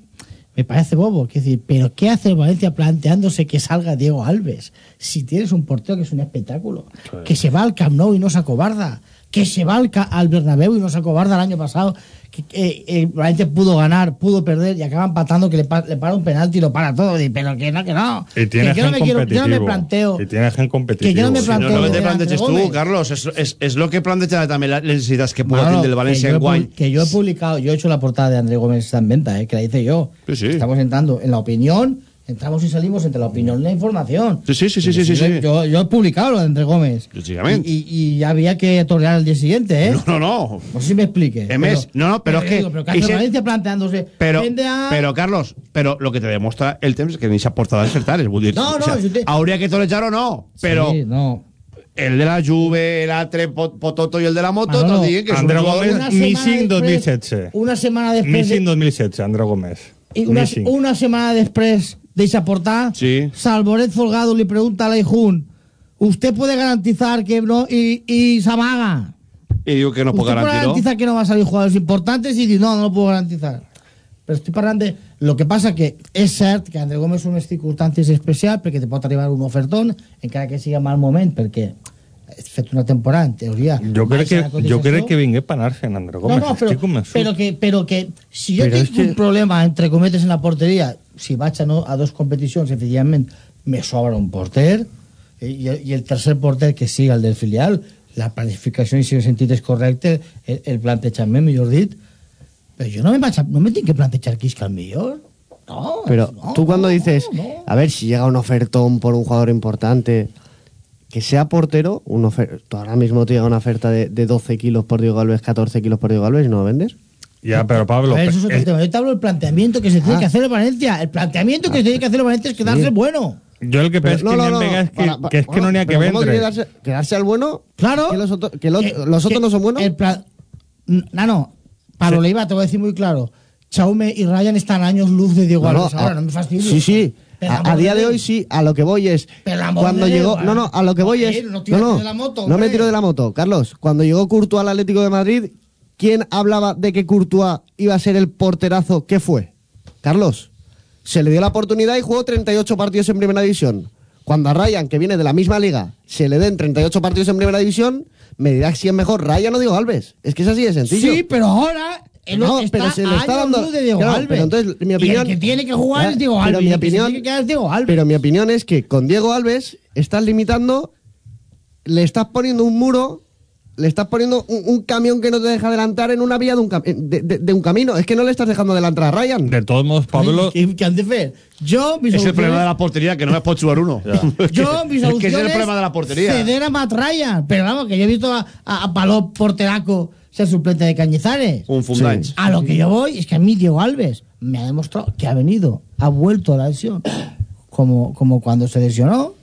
Speaker 11: me parece bobo. Es decir, ¿pero qué hace el Valencia planteándose que salga Diego Alves? Si tienes un portero que es un espectáculo, que se va al Camp Nou y no se acobarda, que se va al, Ca- al Bernabéu y no se acobarda el año pasado, que, que, eh, Valencia pudo ganar, pudo perder y acaba empatando, que le, pa- le para un penalti y lo para todo. Y, Pero que no, que no.
Speaker 12: Y tiene
Speaker 11: que yo no me quiero- yo no me planteo.
Speaker 12: Y tiene gen competitivo.
Speaker 11: Que yo no me planteo-
Speaker 1: No, no
Speaker 11: de
Speaker 1: te
Speaker 11: André
Speaker 1: planteges tú,
Speaker 11: Gómez.
Speaker 1: Carlos. Es, es, es lo que planteja también las necesidades que puede
Speaker 11: No, no,
Speaker 1: tener el Valencia
Speaker 11: que
Speaker 1: en Guay.
Speaker 11: Que yo he publicado, yo he hecho la portada de André Gómez está en venta, eh, que la hice yo.
Speaker 1: Sí, sí.
Speaker 11: Estamos entrando en la opinión, entramos y salimos entre la opinión y la información.
Speaker 1: Sí, sí, sí, sí, sí, sí,
Speaker 11: Yo-
Speaker 1: sí.
Speaker 11: Yo, yo he publicado lo de André Gómez.
Speaker 1: Lógicamente.
Speaker 11: Y, y, y había que torear el día siguiente, ¿eh?
Speaker 1: No, no, no.
Speaker 11: No sé si me explique.
Speaker 1: Emes, no, no, pero es que-
Speaker 11: digo, pero ¿qué hace
Speaker 1: y se-
Speaker 11: Valencia planteándose?
Speaker 1: Pero,
Speaker 11: a-
Speaker 1: pero Carlos, pero lo que te demuestra el tema es que ni se ha portado a despertar. Es decir,
Speaker 11: No, no, si usted-
Speaker 1: habría que torejar o no, pero
Speaker 11: Sí, no.
Speaker 1: el de la Juve, el Atre Pot- Pototo y el de la moto,
Speaker 11: Manolo,
Speaker 1: no digan que
Speaker 12: André. Gómez,
Speaker 11: Una semana
Speaker 12: Missing
Speaker 11: después-
Speaker 12: 2016.
Speaker 11: Una semana después. de-
Speaker 12: Missing 2016, André Gómez.
Speaker 11: Una, una semana después de esa portada,
Speaker 1: Sí.
Speaker 11: Salvoret Folgado le pregunta a Leijun, ¿usted puede garantizar que no? Y, y Samaga,
Speaker 1: Y digo que no puedo
Speaker 11: ¿usted puede
Speaker 1: garantizar.
Speaker 11: garantizar que no va a salir jugadores importantes? Y dice, no, no lo puedo garantizar. Però estic parlant de... Lo que passa que és cert que André Gómez són unes circumstàncies especials perquè te pot arribar un ofertón, encara que sigui a mal moment, perquè has fet una temporada, en teoria...
Speaker 12: Jo crec, que, jo crec que vingué per anar-se en André Gómez.
Speaker 11: No, no, però, però, que, però que si jo
Speaker 12: Però
Speaker 11: tinc
Speaker 12: és que-
Speaker 11: un problema, entre cometes, en la porteria, si vaig a, no, a dos competicions, efectivament, me sobra un porter, eh, i, el- i el tercer porter que siga el del filial, la planificació, en aquest sentit, és correcte, el, el plantejament, millor dit, però jo no me, vaig a, no me tinc que plantejar qui és que el millor. No,
Speaker 13: Pero
Speaker 11: no,
Speaker 13: tú cuando dices,
Speaker 11: no.
Speaker 13: a ver, si llega un ofertón por un jugador importante, que sea portero, un ofer- tú ahora mismo te llega una oferta de, de 12 kilos por Diego Alves, 14 kilos por Diego Alves no lo vendes.
Speaker 12: Ya, pero Pablo...
Speaker 11: A ver, eso es otro
Speaker 12: eh,
Speaker 11: tema. Yo te hablo del planteamiento que se tiene
Speaker 13: Ah.
Speaker 11: que hacer en Valencia. El planteamiento que se tiene que hacer en Valencia es quedarse
Speaker 13: Sí.
Speaker 11: bueno.
Speaker 12: yo el que que no, Vega es que,
Speaker 13: para- para-
Speaker 12: que es que no
Speaker 13: bueno,
Speaker 12: n'hi ha que
Speaker 13: pero ¿cómo
Speaker 12: vendre.
Speaker 13: quedarse, quedarse al bueno?
Speaker 11: Claro.
Speaker 13: Que los, otros- que lo-
Speaker 11: Que-
Speaker 13: los otros
Speaker 11: que
Speaker 13: no son buenos.
Speaker 11: el pla- No, no. Pablo Leiva, te voy a decir muy claro. Chaume y Ryan están a años luz de Diego
Speaker 13: No, no,
Speaker 11: Alves. Ahora,
Speaker 13: a-
Speaker 11: no me fastidies.
Speaker 13: Sí, sí. A, a día de hoy sí, a lo que voy es cuando llegó,
Speaker 11: eh.
Speaker 13: no, no, a lo que voy es
Speaker 11: no
Speaker 13: no, no,
Speaker 11: de la moto,
Speaker 13: no me tiro de la moto, Carlos. Cuando llegó Courtois al Atlético de Madrid, ¿quién hablaba de que Courtois iba a ser el porterazo? ¿Qué fue? Carlos. Se le dio la oportunidad y jugó 38 partidos en Primera División. Cuando a Ryan, que viene de la misma liga, se le den 38 partidos en Primera División, me dirás si es mejor Ryan o Diego Alves. Es que es así de sencillo.
Speaker 11: Sí, pero ahora él
Speaker 13: No,
Speaker 11: está
Speaker 13: pero se le
Speaker 11: a
Speaker 13: está dando.
Speaker 11: de Diego
Speaker 13: Claro,
Speaker 11: Alves.
Speaker 13: pero entonces, mi
Speaker 11: Y
Speaker 13: opinión.
Speaker 11: el que tiene que jugar es Diego
Speaker 13: pero
Speaker 11: Alves.
Speaker 13: mi
Speaker 11: y que se
Speaker 13: opinión-
Speaker 11: que quedar es Diego Alves.
Speaker 13: Pero mi opinión es que con Diego Alves estás limitando, le estás poniendo un muro, le estás poniendo un, un camión que no te deja adelantar en una vía de un, cam- de, de- de un camino. Es que no le estás dejando adelantar a Ryan.
Speaker 12: De todos modos, Pablo.
Speaker 11: ¿Qué, qué han de hacer? Yo, mi
Speaker 1: Es el problema de la portería, que no me puedo jugar uno.
Speaker 11: Yo, mi
Speaker 1: es que es el problema de la portería.
Speaker 11: Ceder a Matt Ryan. Pero vamos, que yo he visto a, a, a Paló Porteraco ser suplente de Cañizares.
Speaker 1: Un fundanch.
Speaker 11: A lo que yo voy es que a mí Diego Alves me ha demostrado que ha venido, ha vuelto a la lesión, como, como cuando se lesionó.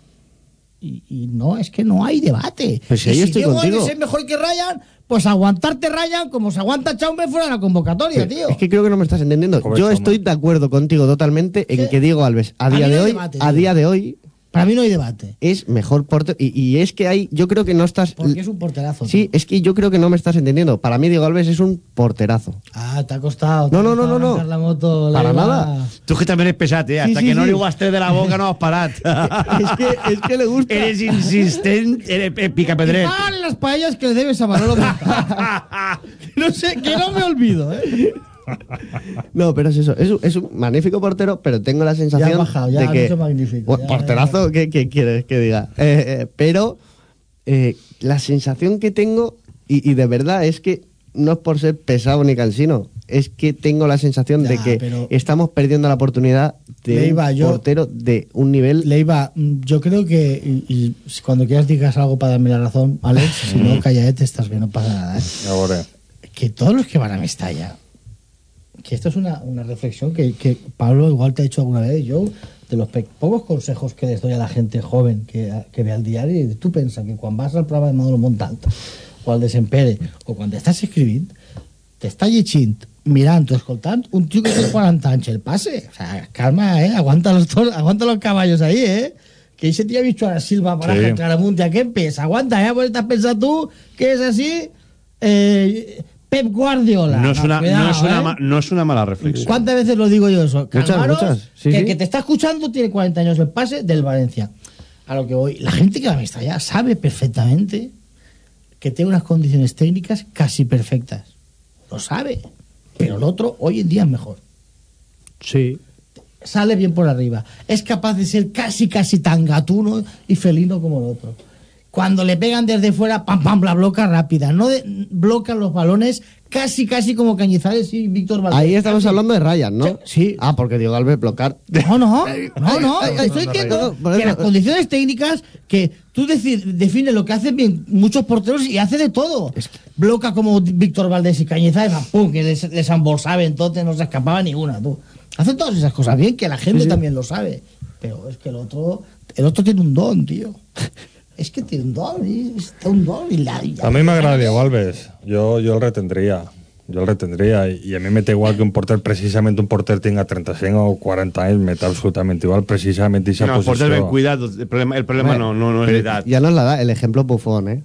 Speaker 11: Y, y no, es que no hay debate.
Speaker 13: Pues si
Speaker 11: Y
Speaker 13: ahí
Speaker 11: si
Speaker 13: estoy
Speaker 11: Diego
Speaker 13: contigo.
Speaker 11: Alves es mejor que Ryan, pues aguantarte Ryan como se aguanta Chaume fuera de la convocatoria, tío.
Speaker 13: Es que creo que no me estás entendiendo. Yo estoy de acuerdo contigo totalmente en
Speaker 11: ¿Qué?
Speaker 13: que Diego Alves a día de hoy,
Speaker 11: debate,
Speaker 13: a día de hoy
Speaker 11: Para mí no hay debate.
Speaker 13: es mejor portero y, y es que hay, yo creo que no estás.
Speaker 11: Porque es un porterazo.
Speaker 13: Sí, es que yo creo que no me estás entendiendo. Para mí Diego Alves es un porterazo.
Speaker 11: Ah, te ha costado.
Speaker 13: No, no, no, no, no.
Speaker 11: La moto, la
Speaker 13: Para
Speaker 11: iba-
Speaker 13: nada.
Speaker 1: Tú que también eres pesate, eh?
Speaker 13: Sí,
Speaker 1: hasta
Speaker 13: sí,
Speaker 1: que no
Speaker 13: sí.
Speaker 1: has tret de la boca no has parat.
Speaker 13: es, que, es que le gusta.
Speaker 1: Eres insistent, eres picapedret.
Speaker 11: Ah, las paellas que le debes a Manolo no sé, que no me olvido, ¿eh?
Speaker 13: No, pero es eso. Es un, es un magnífico portero, pero tengo la sensación
Speaker 11: Ya ha bajado, ya
Speaker 13: de
Speaker 11: ha
Speaker 13: que.
Speaker 11: magnífico, ya-
Speaker 13: porterazo, ¿qué, qué quieres que diga? Eh, eh, pero eh, la sensación que tengo, y, y de verdad es que no es por ser pesado ni cansino, es que tengo la sensación de que
Speaker 11: pero-
Speaker 13: estamos perdiendo la oportunidad de
Speaker 11: Leiva,
Speaker 13: un
Speaker 11: yo-
Speaker 13: portero de un nivel.
Speaker 11: Leiva, mm, yo creo que, y, y cuando quieras digas algo para darme la razón, Alex, si no, callaete, estás bien, no pasa nada, ¿eh?
Speaker 12: Ahora.
Speaker 11: Que todos los que van a Mestalla, que esto es una, una reflexión que, que Pablo igual te ha hecho alguna vez, yo, de los pocos consejos que les doy a la gente joven que, que ve al diario, y tú piensas que cuando vas al programa de Manolo Montalto, o al Desempere, o cuando estás escribiendo, te está llegint, mirando, escoltant, un tío que té 40 anys el pase. O sea, calma, eh? Aguanta los, toros, aguanta los caballos ahí, eh? Que ese tío ha visto a Silva para
Speaker 12: Sí.
Speaker 11: sí. Claramunte, ¿a qué pesa? Aguanta, eh? Pues estás pensando tú que es así eh, Pep Guardiola.
Speaker 1: No es, una,
Speaker 11: cuidado,
Speaker 1: no, es una,
Speaker 11: eh.
Speaker 1: no es una mala reflexión.
Speaker 11: ¿Cuántas veces lo digo yo eso?
Speaker 13: Muchas,
Speaker 11: Calmaros,
Speaker 13: muchas. Sí,
Speaker 11: que
Speaker 13: sí.
Speaker 11: el que te está escuchando tiene 40 años el pase del Valencia. A lo que voy. La gente que va a Mestalla sabe perfectamente que tiene unas condiciones técnicas casi perfectas. Lo sabe. Pero el otro hoy en día es mejor.
Speaker 13: Sí.
Speaker 11: Sale bien por arriba. Es capaz de ser casi, casi tan gatuno y felino como el otro. Cuando le pegan desde fuera, pam, pam, la bloca rápida. No de- blocan los balones casi, casi como Cañizares y Víctor Valdés.
Speaker 13: Ahí estamos
Speaker 11: Casi.
Speaker 13: hablando de Ryan, ¿no?
Speaker 11: Sí.
Speaker 13: Ah, porque Diego Alves bloquear.
Speaker 11: No, no, no, no. Estoy diciendo que las condiciones técnicas que tú defines lo que hacen bien muchos porteros y hace de todo. Bloca como Víctor Valdés y Cañizares, pum, que les, les embolsaba entonces no se escapaba ninguna, tú. Hace todas esas cosas bien, que la gente
Speaker 13: Sí, sí.
Speaker 11: también lo sabe. Pero es que el otro, el otro tiene un don, tío. Es que tiene un don, y está un don y la... y-
Speaker 12: A mí me agrada Diego Alves. Yo, yo el retendría. Yo el retendría. Y, y a mí me da igual que un porter, precisamente un porter tenga 35 o 40 años, me da absolutamente igual, precisamente esa
Speaker 1: No, por
Speaker 12: posición.
Speaker 1: tener cuidado. El problema, el problema no, no, no es
Speaker 13: Pero
Speaker 1: la edad.
Speaker 13: Ya nos la da el ejemplo bufón, ¿eh?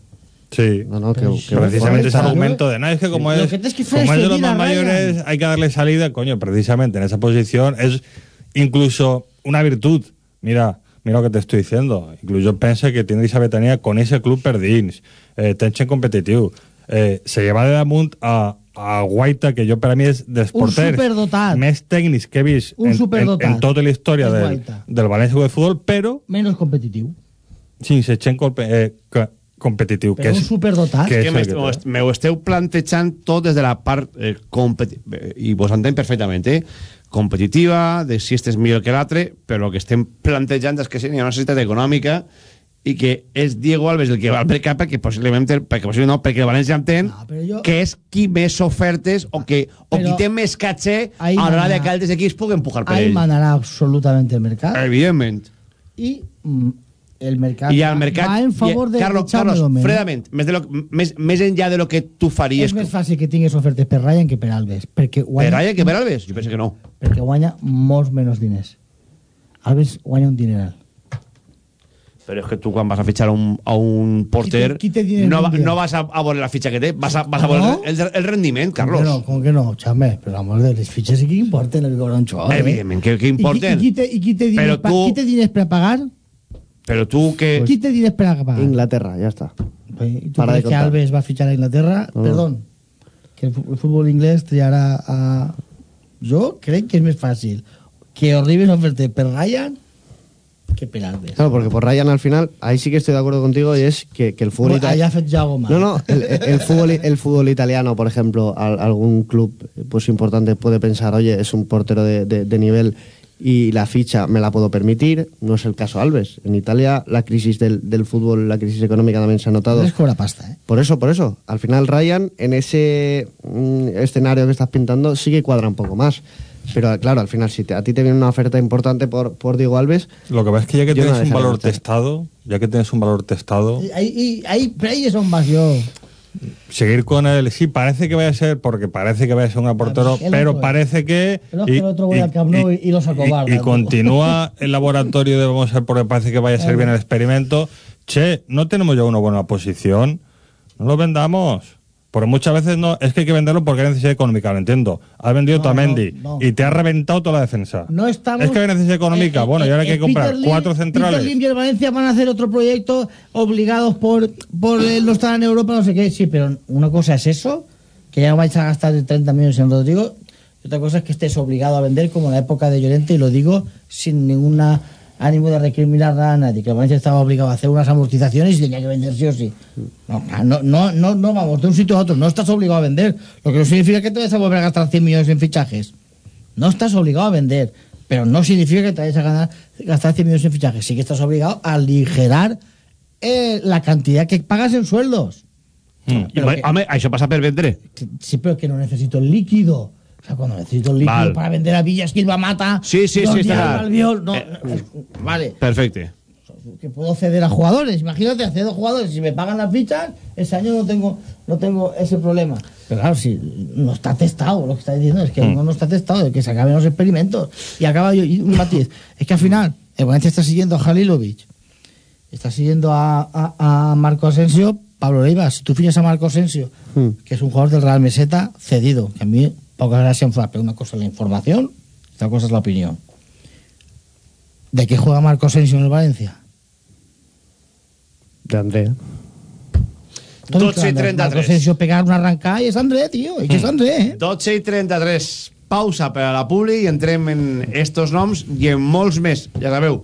Speaker 12: Sí.
Speaker 13: No, no, que, que
Speaker 12: precisamente
Speaker 13: Buffon
Speaker 12: ese
Speaker 13: está-
Speaker 12: argumento de no, es que como
Speaker 11: Lo
Speaker 12: es,
Speaker 11: que tienes que hacer
Speaker 12: como
Speaker 11: es
Speaker 12: es de los
Speaker 11: seguir
Speaker 12: más
Speaker 11: a Ryan.
Speaker 12: mayores, hay que darle salida, coño, precisamente en esa posición es incluso una virtud. Mira, mira lo que te estoy diciendo. Incluso yo pensé que tiene esa veteranía con ese club perdins, eh, tension competitiu. Eh, se lleva de damunt a, a Guaita, que jo per a mi és dels
Speaker 11: Un
Speaker 12: porters
Speaker 11: superdotat.
Speaker 12: més tècnics que he vist
Speaker 11: Un
Speaker 12: en, en, en tota la història del, del València de Futbol, però
Speaker 11: Menos competitivo.
Speaker 12: sense gent compe- eh, co- competitiu.
Speaker 11: Però
Speaker 12: que
Speaker 11: un
Speaker 12: és,
Speaker 11: superdotat.
Speaker 12: que
Speaker 1: És que
Speaker 12: que
Speaker 1: m'ho esteu plantejant tot des de la part eh, competi eh, i vos entenc perfectament, eh? Competitiva, de si este és millor que l'altre, però el que estem plantejant és que hi ha una necessitat econòmica i que és Diego Alves el que va al mercat perquè possiblement, perquè possiblement no, perquè el València entén
Speaker 11: jo-
Speaker 1: que és qui més ofertes o, que, o qui té més caché a
Speaker 11: Ahí
Speaker 1: l'hora de
Speaker 11: manarà-
Speaker 1: que altres equips puguen empujar per
Speaker 11: Ahí
Speaker 1: ell.
Speaker 11: mandará absolutamente el mercado.
Speaker 1: Evidentment.
Speaker 11: Y mm, el mercado
Speaker 1: I al mercat...
Speaker 11: va en favor de
Speaker 1: Carlos,
Speaker 11: Jaume
Speaker 1: Carlos
Speaker 11: Domènech.
Speaker 1: fredament, més, de lo, més, més enllà de lo que tu faries...
Speaker 11: És més fàcil que tingues ofertes per Ryan que per Alves. Perquè
Speaker 1: Per
Speaker 11: guanya,
Speaker 1: Ryan que per Alves? Jo penso que no.
Speaker 11: perquè guanya molts menys diners. Alves guanya un dineral.
Speaker 1: Però és que tu quan vas a fitxar a un, a un porter
Speaker 11: té diners
Speaker 1: no, va- no vas a, a la fitxa que té, vas a, vas a
Speaker 11: Ah, no?
Speaker 1: el, el rendiment, Carlos.
Speaker 11: Que no, com que no, Xame? Però amor de les fitxes sí que importen el que cobra un xor.
Speaker 1: Evidentment, que, que
Speaker 11: I, qui-
Speaker 1: importen.
Speaker 11: i, qui té, i qui té diners,
Speaker 1: Però
Speaker 11: pa,
Speaker 1: tu-
Speaker 11: qui té diners per a pagar?
Speaker 1: Però tu que...
Speaker 11: Qui té diners per a pagar?
Speaker 13: Inglaterra, ya está.
Speaker 11: ¿Y tú
Speaker 13: Para de
Speaker 11: crees que
Speaker 13: contar.
Speaker 11: Alves va a fichar a Inglaterra?
Speaker 13: No.
Speaker 11: Perdón. que el, fútbol inglès triarà a... Jo crec que és més fàcil que arribin ofertes per Ryan que per Alves.
Speaker 13: Claro, porque por Ryan al final, ahí sí que estoy de acuerdo contigo y es que, que el fútbol
Speaker 11: Bueno,
Speaker 13: italiano...
Speaker 11: allá mal.
Speaker 13: No, no, el, el fútbol, el fútbol italiano, por ejemplo, al- algún club pues importante puede pensar, oye, es un portero de, de- de nivel y la ficha me la puedo permitir. No es el caso Alves. En Italia la crisis del, del fútbol, la crisis económica también se ha notado.
Speaker 11: Alves cobra pasta, ¿eh?
Speaker 13: Por eso, por eso. Al final Ryan, en ese mm, escenario que estás pintando, sí que cuadra un poco más. Pero claro, al final, si te- a ti te viene una oferta importante por, por Diego Alves...
Speaker 12: Lo que pasa es que ya que
Speaker 13: no
Speaker 12: tienes un valor testado, ya que tienes un valor testado,
Speaker 11: Y Ahí, ahí, pero ahí son más yo.
Speaker 12: Seguir con él, sí, parece que vaya a ser, porque parece que vaya a ser un portero,
Speaker 11: el
Speaker 12: pero parece que...
Speaker 11: Y, y los acobarda.
Speaker 12: y continúa el laboratorio de vamos a ver porque parece que vaya a ser bien el experimento. Che, no tenemos ya una buena posición. No lo vendamos. Porque muchas veces no, es que hay que venderlo porque hay necesidad económica, lo entiendo. Has vendido tu a Mendy
Speaker 11: no.
Speaker 12: y te ha reventado toda la defensa.
Speaker 11: No estamos...
Speaker 12: Es que hay necesidad económica.
Speaker 11: Eh,
Speaker 12: bueno, y ahora hay
Speaker 11: eh,
Speaker 12: que comprar
Speaker 11: Peter Lim-
Speaker 12: cuatro centrales.
Speaker 11: Peter Lim y el Valencia van a hacer otro proyecto obligados por, por eh, no estar en Europa, no sé qué. Sí, pero una cosa es eso, que ya vais a gastar 30 millones en Rodrigo, y otra cosa es que estés obligado a vender como en la época de Llorente, y lo digo sin ningún ánimo de recriminar a nadie, que el Valencia estaba obligado a hacer unas amortizaciones y tenía que vender sí o sí. No, no, no, no, no vamos de un sitio a otro, no estás obligado a vender, lo que no significa que te vayas a volver a gastar 100 millones en fichajes. No estás obligado a vender, pero no significa que te vayas a ganar, gastar 100 millones en fichajes. Sí que estás obligado a aligerar eh, la cantidad que pagas en sueldos.
Speaker 1: I,
Speaker 11: Però que-
Speaker 1: home, això passa per vendre.
Speaker 11: Sí, pero que no necesito el líquido. O sea, cuando necesito el líquido
Speaker 1: Val.
Speaker 11: para vender a Villas, Gilba Mata,
Speaker 1: Sí, sí, sí, está claro.
Speaker 11: Albiol, no,
Speaker 1: Eh,
Speaker 11: vale,
Speaker 1: Perfecte.
Speaker 11: que puedo ceder a jugadores. Imagínate, a jugadores, si me pagan las fichas, ese año no tengo, no tengo ese problema. Pero claro, si no está testado, lo que está diciendo es que
Speaker 1: Hmm.
Speaker 11: no, no está testado, que se acaben los experimentos. Y acaba yo, y un matiz, es que al final, el Valencia está siguiendo a Halilovic, está siguiendo a, a, a Marco Asensio, Pablo Leiva, si tú fichas a Marco Asensio, que es un jugador del Real Meseta cedido, que a mí pocas gracias me pero una cosa es la información, otra cosa es la opinión. ¿De qué juega Marco Asensio en el Valencia?
Speaker 13: De Andrea.
Speaker 1: 12 i
Speaker 11: Marco
Speaker 1: 33.
Speaker 11: Asensio pegar una arrancada y es André, tío, y que es André, eh?
Speaker 1: 12 i 33. Pausa per a la Publi i entrem en estos noms i en molts més. Ja sabeu,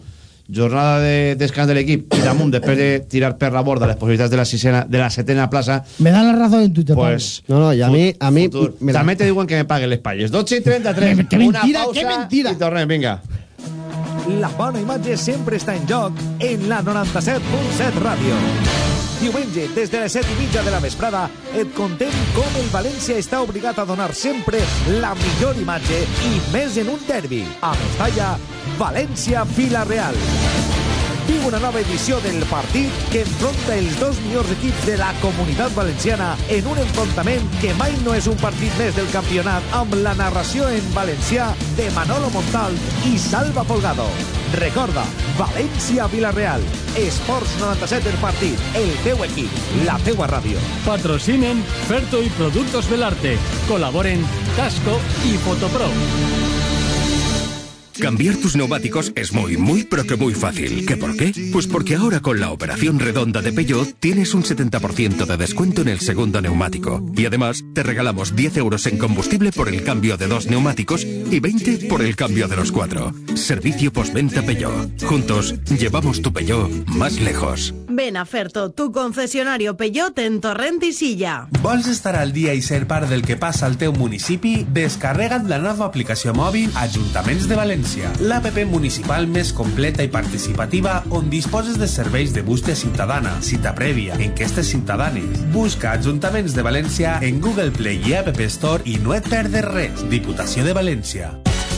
Speaker 1: jornada de descans de l'equip i damunt, després de tirar per la borda les possibilitats de la, sisena, de la setena plaça,
Speaker 11: Me dan la razón en Twitter.
Speaker 1: pues...
Speaker 13: No, no, y a mí, a mí me da-
Speaker 1: També te diuen que me paguen les palles. 12 i 33.
Speaker 11: Que- que
Speaker 1: una
Speaker 11: mentira,
Speaker 1: pausa
Speaker 11: que mentira.
Speaker 1: i tornem, vinga.
Speaker 3: La bona imatge sempre està en joc en la 97.7 Ràdio. Diumenge, des de les 7 i mitja de la vesprada, et contem com el València està obligat a donar sempre la millor imatge i més en un derbi. A Mestalla, València-Vila-real. Viu una nova edició del partit que enfronta els dos millors equips de la comunitat valenciana en un enfrontament que mai no és un partit més del campionat amb la narració en valencià de Manolo Montal i Salva Folgado. Recorda, València-Vilareal. Esports 97 el partit. El teu equip, la teua ràdio.
Speaker 4: Patrocinen Ferto y Productos Belarte. Colaboren Tasco y Fotopro.
Speaker 14: Cambiar tus neumáticos es muy, muy, pero que muy fácil. ¿Qué por qué? Pues porque ahora con la operación redonda de Peugeot tienes un 70% de descuento en el segundo neumático. Y además te regalamos 10 euros en combustible por el cambio de dos neumáticos y 20 por el cambio de los cuatro. Servicio postventa Peugeot. Juntos llevamos tu Peugeot más lejos.
Speaker 15: Ven a Ferto, tu concesionario Peugeot en Torrent i Silla.
Speaker 16: Vols estar al dia i ser part del que passa al teu municipi? Descarrega't la nova aplicació mòbil Ajuntaments de València. L'APP municipal més completa i participativa on disposes de serveis de bústia ciutadana, cita prèvia, enquestes ciutadanes. Busca Ajuntaments de València en Google Play i App Store i no et perdes res. Diputació de València.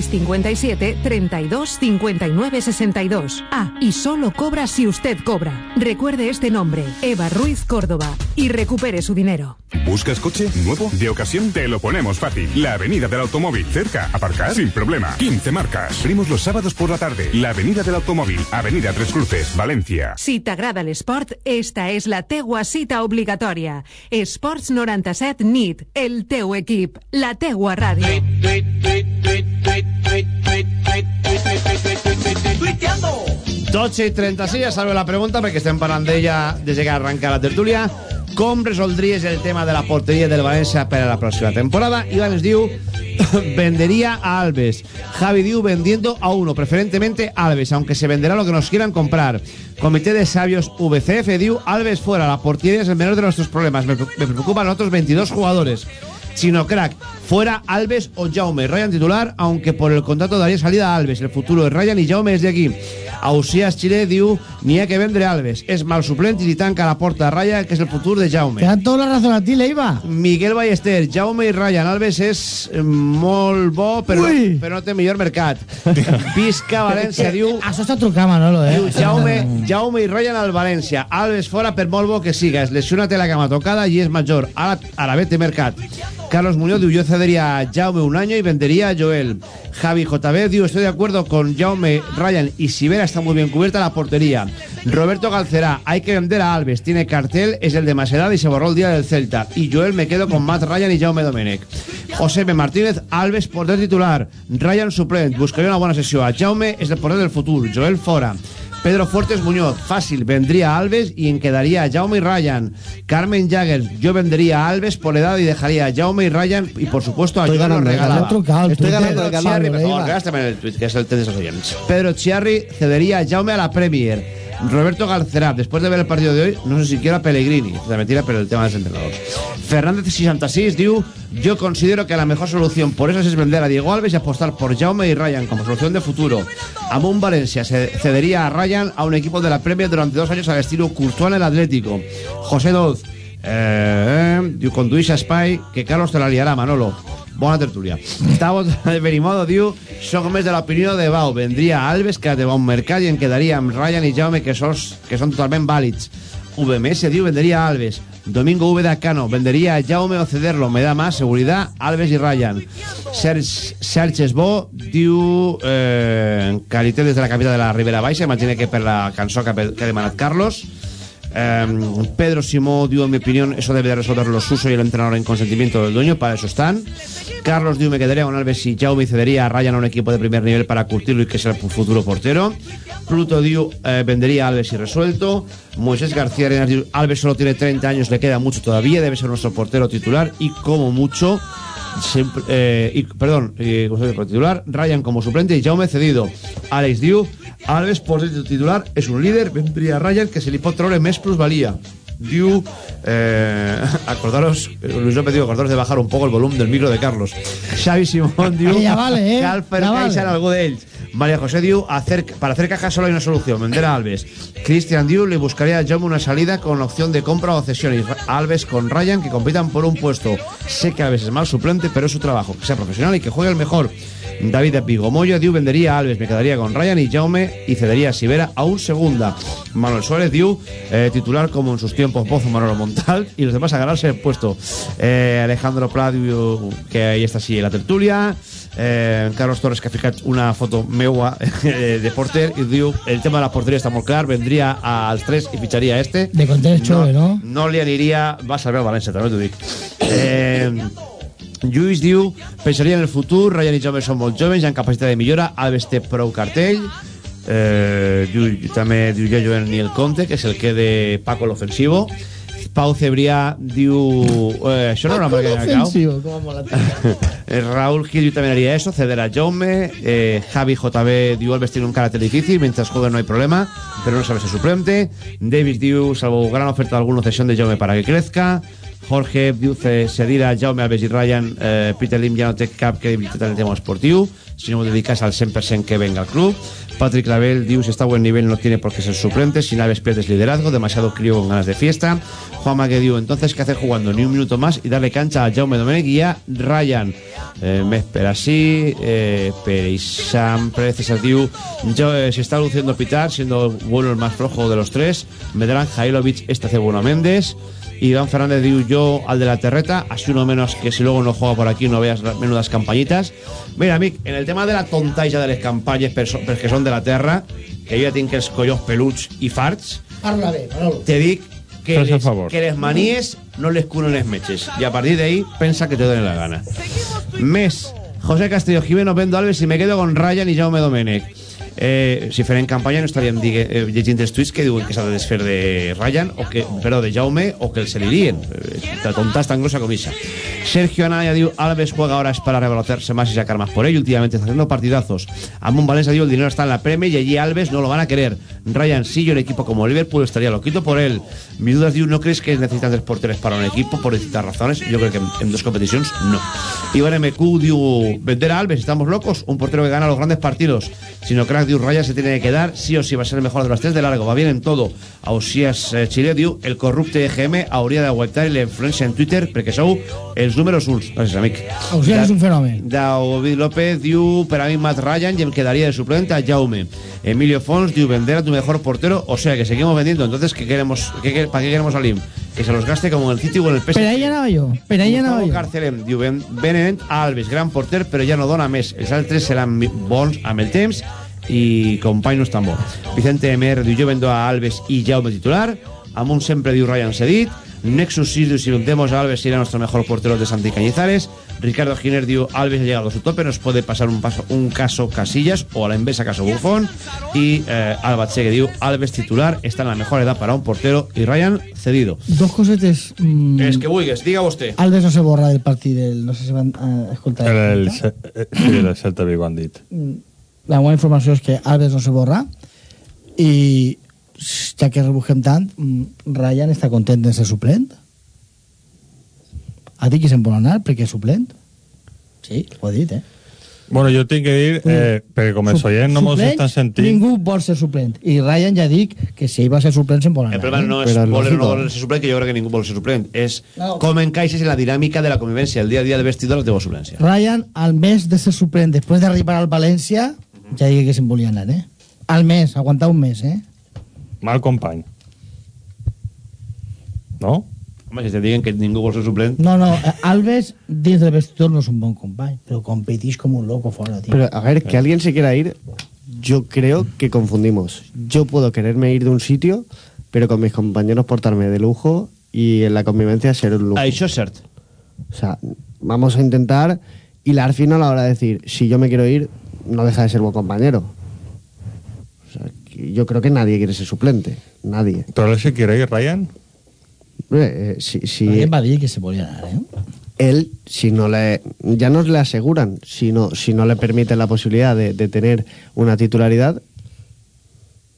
Speaker 8: 657 32 59 62. Ah, y solo cobra si usted cobra. Recuerde este nombre, Eva Ruiz Córdoba, y recupere su dinero.
Speaker 6: ¿Buscas coche nuevo? De ocasión te lo ponemos fácil. La Avenida del Automóvil. Cerca, aparcar sin problema. 15 marcas. Primos los sábados por la tarde. La Avenida del Automóvil. Avenida Tres Cruces, Valencia.
Speaker 8: Si t'agrada l'esport, esta és la teua cita obligatòria. Esports 97 NIT, el teu equip, la teua ràdio.
Speaker 1: 12 i 36, ja sabeu la pregunta, perquè estem parlant d'ella des que arrenca la tertúlia. Com resoldries el tema de la porteria del València per a la pròxima temporada? Iván es diu, vendería a Alves. Javi diu, vendiendo a uno, preferentemente Alves, aunque se venderá lo que nos quieran comprar. Comité de Sabios VCF diu, Alves fuera, la portería es el menor de nuestros problemas. Me, me preocupan otros 22 jugadores. Chino Crack, fuera Alves o Jaume. Ryan titular, aunque por el contrato daría salida a Alves. El futuro es Ryan y Jaume es de aquí. Ausías Chile diu, ni hay que vendre Alves. Es mal suplente y tanca la porta a Ryan, que es el futuro de Jaume.
Speaker 11: Te dan toda la razón a ti, Leiva.
Speaker 1: Miguel Ballester, Jaume i Ryan Alves és eh, molt bo, però,
Speaker 11: Ui.
Speaker 1: però no té millor mercat. Visca València, diu...
Speaker 11: Això està trucant, Manolo, eh?
Speaker 1: Diu Jaume, Jaume i Ryan al València. Alves fora per molt bo que siga. Es lesiona té la cama tocada y es major. Ara, ara vete mercat. Carlos Muñoz diu, yo cedería a Jaume un año y vendería Joel. Javi JB diu, estoy de acuerdo con Jaume, Ryan y Sivera está muy bien cubierta la portería. Roberto Galcerá, hay que vender a Alves, tiene cartel, es el de más edad y se borró el día del Celta. Y Joel me quedo con Matt Ryan y Jaume Domenech. José M. Martínez, Alves porter titular. Ryan suplent, buscaría una buena sesión. Jaume es el porter del futuro. Joel fora. Pedro Fuertes Muñoz, fácil, vendría a Alves y en quedaría Jaume y Ryan. Carmen Jagger, yo vendería a Alves por edad y dejaría a Jaume y Ryan y por supuesto a
Speaker 13: Estoy ganando,
Speaker 1: regalaba.
Speaker 13: trucado
Speaker 1: Estoy ganando el Chiarri,
Speaker 13: Chiarri,
Speaker 1: por favor,
Speaker 13: Leiva.
Speaker 1: gástame en el tweet, que es el test de esos oyentes. Pedro Chiarri cedería a Jaume a la Premier. Roberto Galcerá, después de ver el partido de hoy, no sé siquiera Pellegrini, de mentira, pero el tema del entrenador. Fernández 66 diu, yo considero que la mejor solución por eso es vender a Diego Alves y apostar por Jaume y Ryan como solución de futuro. Amun Valencia se cedería a Ryan a un equipo de la Premier durante dos años al estilo Courtois en el Atlético. José Doz, eh, diu, conduís a Spy, que Carlos te la liará, Manolo. Bona tertúlia. Tavo de Benimodo diu Soc més de l'opinió de Bau. Vendria Alves que de bon mercat i en quedaria amb Ryan i Jaume que, sos, que són totalment vàlids. VMS diu vendería a Alves. Domingo V de Cano. Vendería a Jaume o cederlo. Me da más seguridad Alves y Ryan. Serge, Esbó diu eh, qualitat des de la capital de la Ribera Baixa. Imagina que per la cançó que, que ha demanat Carlos Eh, Pedro Simó en mi opinión, eso debe de resolver los usos y el entrenador en consentimiento del dueño, para eso están. Carlos diu, me quedaría con Alves y Jaume cedería a Ryan a un equipo de primer nivel para curtirlo y que sea el futuro portero. Pluto diu, eh, vendería a Alves y resuelto. Moisés García Arenas Alves solo tiene 30 años, le queda mucho todavía, debe ser nuestro portero titular y como mucho... Siempre, eh, y, perdón, eh, como titular, Ryan como suplente y Jaume cedido. Alex Diu, Alves por titular es un líder, vendría Ryan que se li pot treure més plusvalía. Diu, eh, acordaros, Luis López diu, acordaros de bajar un poco el volumen del micro de Carlos. Xavi Simón diu,
Speaker 11: ya vale, eh,
Speaker 1: que Alfer
Speaker 11: ya vale.
Speaker 1: Algo de ells. María José diu, hacer, para hacer caja solo hay una solución, vender a Alves. Cristian Diu le buscaría a Jaume una salida con opción de compra o cesión y Alves con Ryan que compitan por un puesto. Sé que Alves es mal suplente, pero es su trabajo, que sea profesional y que juegue el mejor. David de Pigomoyo, Diu vendería a Alves, me quedaría con Ryan y Jaume y cedería a Sivera a un segunda. Manuel Suárez, Diu, eh, titular como en sus tiempos Pozo Manolo Montal y los demás a ganarse el puesto. Eh, Alejandro Prat, diu, que ahí está sí en la tertulia. Eh, Carlos Torres que ha ficat una foto meua de porter i diu el tema de la porteria està molt clar vendria als tres i fitxaria este
Speaker 11: De content Chove, no?
Speaker 1: no li aniria va salvar el València, també t'ho dic eh, Lluís diu pensaria en el futur, Ryan i Jaume són molt joves ha capacitat de millora, Alves té prou cartell. Eh, diu, també diu ja Joel ni el Conte que és el que de Paco l'ofensivo Pau Cebrià diu eh, això no era una marca de cacau Raúl Gil también haría eso, ceder a Jaume. Eh, Javi JB diu Alves tiene un carácter difícil, mientras juega no hay problema, pero no sabe ser suplente. Davis diu, salvo gran oferta de alguna cesión de Jaume para que crezca. Jorge dice, se dirà Jaume Alves i Ryan, eh, Peter Lim ja no té cap credibilitat en el tema esportiu, si no dedicas al 100% que venga al club. Patrick Clavel diu, si está buen nivel no tiene por qué ser suplente, sin Alves pierdes liderazgo, demasiado crío con ganas de fiesta. Juanma que diu, entonces ¿qué hacer jugando? Ni un minuto más y darle cancha a Jaume Domenech y a Ryan. Eh, me espera así, eh, Perisam Pérez diu, yo, eh, se está luciendo Pitar, siendo bueno el más flojo de los tres. Medrán Jailovic, este hace bueno a Méndez. Y Iván Fernández diu yo al de la terreta, así uno menos que si luego no juega por aquí no veas las menudas campañitas. Mira, Mick, en el tema de la tontaïja de les campanyes per, so- per que són de la terra, que jo ja tinc els collons peluts i farts,
Speaker 11: Parla bé, Manolo.
Speaker 1: te dic que
Speaker 12: Fes el
Speaker 1: les,
Speaker 12: favor.
Speaker 1: que les manies no les curen les metges. Y a partir de ahí, pensa que te den la gana. Mes, José Castillo Jimeno, vendo Alves y me quedo con Ryan y Jaume Domenech. Eh, si feren campanya no estaríem digue, eh, llegint els tuits que diuen que s'ha de desfer de Ryan o que, perdó, de Jaume o que el se li lien. La tan com Sergio Anaya diu Alves juega ahora es para revalorizarse más y sacar más por ello últimamente está haciendo partidazos. Amon Valencia diu el dinero está en la Premier y allí Alves no lo van a querer. Ryan sí yo el equipo como Liverpool estaría loquito por él. Mis dudas diu no crees que necesitan tres porteros para un equipo por distintas razones yo creo que en, en dos competiciones no. Iván MQ diu vender a Alves estamos locos. Un portero que gana los grandes partidos. Si no crack diu Ryan se tiene que quedar sí o sí va a ser el mejor de los tres de largo. Va bien en todo. Ausias eh, Chile diu el corrupte EGM hauria d'aguantar la influència en Twitter perquè sou els números uns gràcies amic.
Speaker 11: Ausias és un fenomen.
Speaker 1: David López diu per a mi Matt Ryan y me quedaría de suplente a Jaume. Emilio Fons diu vender a tu mejor portero. O sea que seguimos vendiendo. Entonces ¿qué queremos, qué, qué- ¿para qué queremos a Lim? que se los gaste como en el City o en el PSG
Speaker 11: Per ahí anava jo, per ahí anava
Speaker 1: Gustavo
Speaker 11: jo.
Speaker 1: Carcelem diu ben, Benevent Alves, gran porter però ja no dona més els altres seran bons amb el temps i company no és tan bo Vicente MR diu jo vendo a Alves i Jaume titular. Amunt sempre diu Ryan cedit. Nexus 6 diu si vendemos a Alves será nuestro mejor portero de Santi Cañizares Ricardo Giner diu Alves ha llegado a su tope nos puede pasar un, paso, un caso Casillas o a la inversa caso Buffon y eh, Alba Che que diu Alves titular está en la mejor edad para un portero y Ryan cedido
Speaker 11: Dos cosetes... Mm,
Speaker 1: es que vulgues, diga usted.
Speaker 11: Alves no se borra del partit del... No sé si van a escoltar.
Speaker 12: El, el, eh, sí, el Celta Vigo han dit.
Speaker 11: Mm, La bona informació és que Alves no se borra i ja que rebusquem tant, mm, Ryan està content de ser suplent. Ha dit que se'n vol anar perquè és suplent. Sí, ho ha dit, eh?
Speaker 12: Bueno, jo tinc que dir, eh, perquè com els oients no mos estan sentint...
Speaker 11: Ningú vol ser suplent. I Ryan ja dic que si ell va ser suplent se'n vol anar.
Speaker 1: El problema no
Speaker 11: eh?
Speaker 1: es voler o no voler ser suplent, que yo creo que ningún vol ser suplent. Es
Speaker 11: No.
Speaker 1: com encaixes en la dinámica de la convivencia, el día a día del vestidor de teva suplència.
Speaker 11: Ryan, al mes de ser suplent, després d'arribar al València, ja digui que se'n volia anar, eh? Al mes, aguantar un mes, eh?
Speaker 12: Mal company. No?
Speaker 1: Home, si te diuen que ningú vol ser suplent...
Speaker 11: No, no, Alves dins del vestidor no és un bon company, però competís com un loco fora, tío.
Speaker 13: Pero, a ver, que alguien se quiera ir, yo creo que confundimos. Yo puedo quererme ir de un sitio, pero con mis compañeros portarme de lujo y en la convivencia ser un lujo.
Speaker 1: Això és cert.
Speaker 13: O sea, vamos a intentar hilar fino a la hora de decir, si yo me quiero ir, no deja de ser buen compañero. O sea, que yo creo que nadie quiere ser suplente. Nadie.
Speaker 12: ¿Pero él se quiere ir, Ryan?
Speaker 13: Eh, eh, si, si
Speaker 11: Ryan que se volia anar, eh?
Speaker 13: él, si no le, ya no le aseguran, sino, si no le permiten la posibilidad de, de tener una titularidad,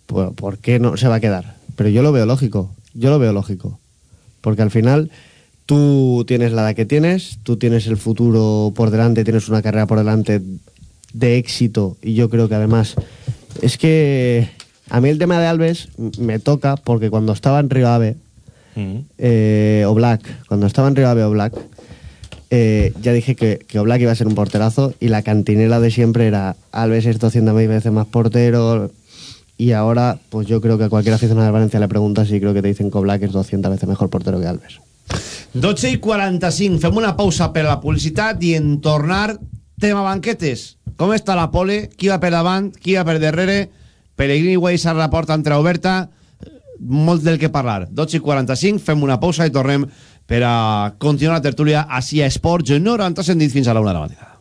Speaker 13: pues, ¿por qué no se va a quedar? Pero yo lo veo lógico, yo lo veo lógico. Porque al final tú tienes la edad que tienes, tú tienes el futuro por delante, tienes una carrera por delante de éxito y yo creo que además es que a mí el tema de Alves me toca porque cuando estaba en Río Ave, eh, Oblak, cuando estaba en Río Ave Oblak, eh, ya dije que, que Oblak iba a ser un porterazo y la cantinela de siempre era Alves es 200 mil veces más portero y ahora pues yo creo que a cualquier aficionado de Valencia le preguntas y creo que te dicen que Oblak es 200 veces mejor portero que Alves.
Speaker 1: 12 i 45, fem una pausa per la publicitat i en tornar tema banquetes. Com està la pole? Qui va per davant? Qui va per darrere? Pellegrini Weiss a la porta entreoberta. Molt del que parlar. 12 i 45, fem una pausa i tornem per a continuar la tertúlia així a Esports 90 sentits fins a la una de la matinada.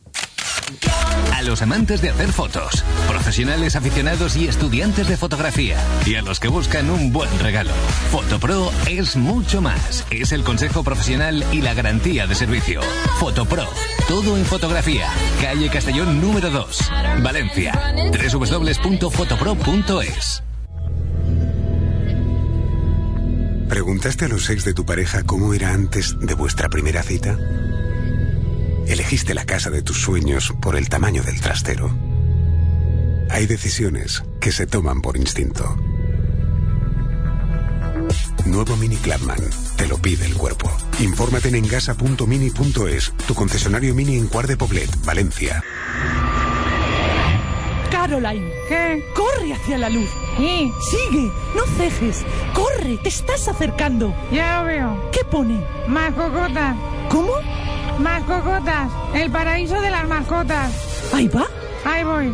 Speaker 17: Los amantes de hacer fotos, profesionales aficionados y estudiantes de fotografía, y a los que buscan un buen regalo. Fotopro es mucho más. Es el consejo profesional y la garantía de servicio. Fotopro, todo en fotografía. Calle Castellón número 2, Valencia. www.fotopro.es.
Speaker 18: ¿Preguntaste a los ex de tu pareja cómo era antes de vuestra primera cita? ¿Elegiste la casa de tus sueños por el tamaño del trastero? Hay decisiones que se toman por instinto. Nuevo Mini Clubman. Te lo pide el cuerpo. Infórmate en engasa.mini.es, tu concesionario mini en Cuar de Poblet, Valencia.
Speaker 19: Caroline, ¿qué? Corre hacia la luz. ¿Y? Sigue, no cejes. Corre, te estás acercando.
Speaker 20: Ya lo veo.
Speaker 19: ¿Qué pone?
Speaker 20: Mascotas.
Speaker 19: ¿Cómo?
Speaker 20: Mascotas. El paraíso de las mascotas.
Speaker 19: Ahí va.
Speaker 20: Ahí voy.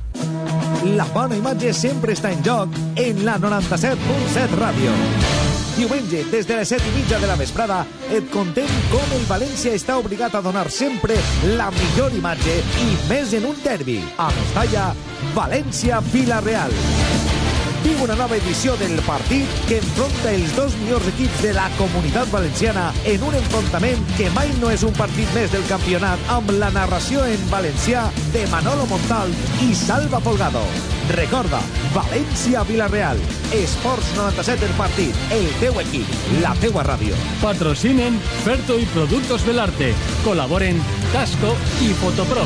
Speaker 3: La bona imatge sempre està en joc en la 97.7 Ràdio. Diumenge, des de les 7 i mitja de la vesprada, et contem com el València està obligat a donar sempre la millor imatge i més en un derbi. A Mestalla, València-Vila-real. Viu una nova edició del partit que enfronta els dos millors equips de la comunitat valenciana en un enfrontament que mai no és un partit més del campionat amb la narració en valencià de Manolo Montal i Salva Folgado. Recorda, València-Vilareal. Esports 97 el partit, el teu equip, la teua ràdio.
Speaker 4: Patrocinen Ferto y Productos del Arte. Colaboren Tasco y Fotopro.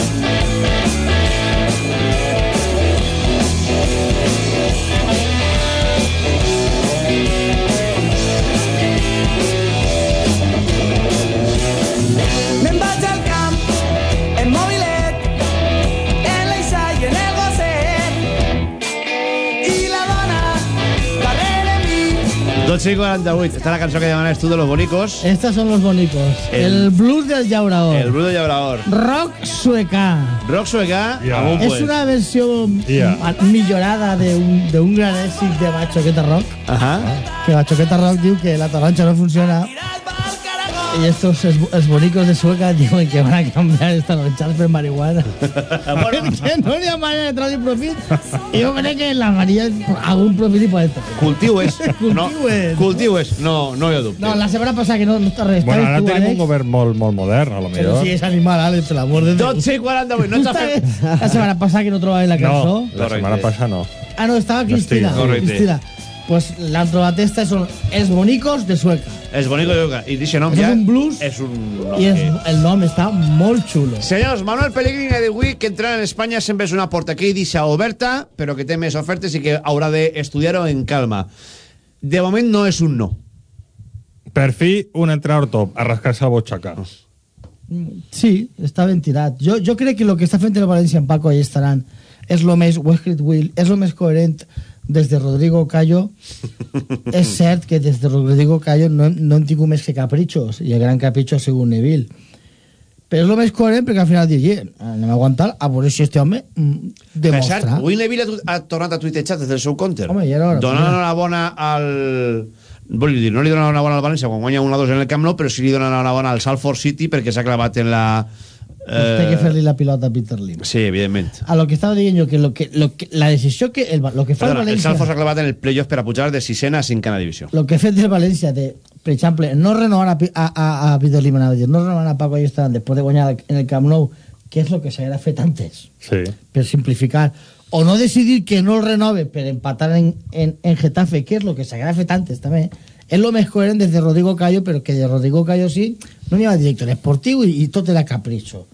Speaker 1: 12 y 48. Esta es la canción que llaman tú de los bonicos.
Speaker 11: Estos son los bonicos.
Speaker 1: El-
Speaker 11: El, blues del llaurador.
Speaker 1: El Bruno Llaurador.
Speaker 11: Rock sueca.
Speaker 1: Rock sueca.
Speaker 11: Es
Speaker 1: pues.
Speaker 11: una versión mm, millorada de un, de un gran èxit de Bachoqueta Rock.
Speaker 1: Ajá.
Speaker 11: Que Bachoqueta Rock diu que la taroncha no funciona. Y estos es, es bonicos de Sueca diuen que van a cambiar esta taronchas por marihuana. que no hi ha manera de treure profit. I jo crec que la Maria algun profit hi pot treure.
Speaker 1: Cultiues. no,
Speaker 11: Cultiues.
Speaker 1: cultiues. No, no hi ha dubte.
Speaker 11: No, la setmana passada que no, no està res.
Speaker 12: Bueno, ara
Speaker 11: tu,
Speaker 12: tenim un
Speaker 11: Àlex,
Speaker 12: govern molt, molt modern, a lo
Speaker 11: Però
Speaker 12: millor.
Speaker 11: si és animal, Àlex, per l'amor de Déu.
Speaker 1: 12 y 48. No està fent...
Speaker 11: La setmana passada que no trobaven la cançó.
Speaker 12: No, la setmana passada no.
Speaker 11: Ah, no, estava Cristina.
Speaker 12: Correcte.
Speaker 11: Cristina. Pues l'han trobat esta, són els bonicos de Sueca.
Speaker 1: Es bonito de Sueca. Y dice nom
Speaker 11: Això
Speaker 1: ja...
Speaker 11: és un blues
Speaker 1: És un...
Speaker 11: i és, el nom està molt xulo.
Speaker 1: Senyors, Manuel Pellegrini de Wii, que entrar en Espanya sempre és una porta que deixa oberta, però que té més ofertes i que haurà d'estudiar-ho en calma. De moment no és un no.
Speaker 12: Per fi, un entrenador top, a rascar-se la butxaca.
Speaker 11: Sí, està ben tirat. Jo, jo crec que el que està fent el València en Paco i estaran és lo més Will, és lo més coherent des de Rodrigo Callo. és cert que des de Rodrigo Callo no, hem- no hem tingut més que capritxos, i el gran capritxo ha sigut Neville. Però és lo més coherent perquè al final dic, "Oye, anem a aguantar a veure si este home mm, demostra.
Speaker 1: cert, avui Neville ha, tornat a tuitejar des del seu compte.
Speaker 11: Home, ja
Speaker 1: Donant
Speaker 11: però-
Speaker 1: enhorabona al... Vull dir, no li donen enhorabona al València quan guanya 1-2 en el Camp Nou, però sí li donen enhorabona al Salford City perquè s'ha clavat en la...
Speaker 11: Pues té que fer-li la pilota a Peter Lim.
Speaker 1: Sí, evidentment.
Speaker 11: A lo que estava dient jo, que, lo que, lo que la decisió que... El, lo que fa
Speaker 1: Perdona,
Speaker 11: el
Speaker 1: el
Speaker 11: València...
Speaker 1: Salford s'ha clavat en el playoff per a pujar de sisena a cinquena divisió.
Speaker 11: lo que ha fet el València de, per exemple, no renovar a, a, a, a Peter Lim, no renovar a Paco Ayestarán després de guanyar en el Camp Nou què és el que s'haguera fet antes
Speaker 12: Sí.
Speaker 11: per simplificar o no decidir que no el renove per empatar en, en, en Getafe que és el que s'haguera fet antes també és lo més coherent des de Rodrigo Cayo però que de Rodrigo Cayo sí no ha director esportiu i, i tot era capricho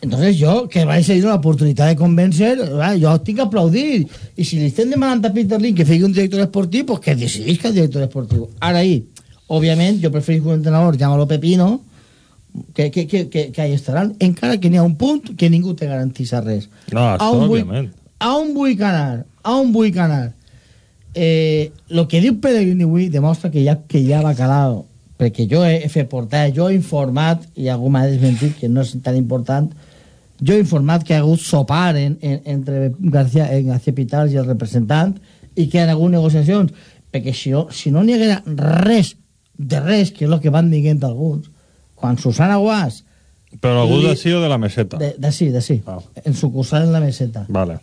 Speaker 11: entonces jo, que vaig tenir l'oportunitat de convèncer, va, jo tinc que aplaudir. I si li estem demanant a Peter Lin que faci un director esportiu, pues que decidís que el director esportiu. Ara ahí, òbviament, jo preferís un entrenador, llámalo Pepino, que, que, que, que, que ahí estaran, encara que n'hi ha un punt que ningú te garantissa res.
Speaker 12: No, això, òbviament.
Speaker 11: a on vull anar? A on vull anar? Eh, lo que diu Pellegrini avui demostra que ja, que ja va calado perquè jo he, fet portar, jo he informat i algú m'ha desmentit que no és tan important jo he informat que ha hagut sopar en, en, entre García, en García Pitals i el representant i que hi ha hagut negociacions perquè si, si no n'hi haguera res de res, que és el que van dient alguns quan Susana Guas
Speaker 12: Pero algú sí o de la meseta.
Speaker 11: sí, de sí, en sucursal en la meseta
Speaker 12: Vale.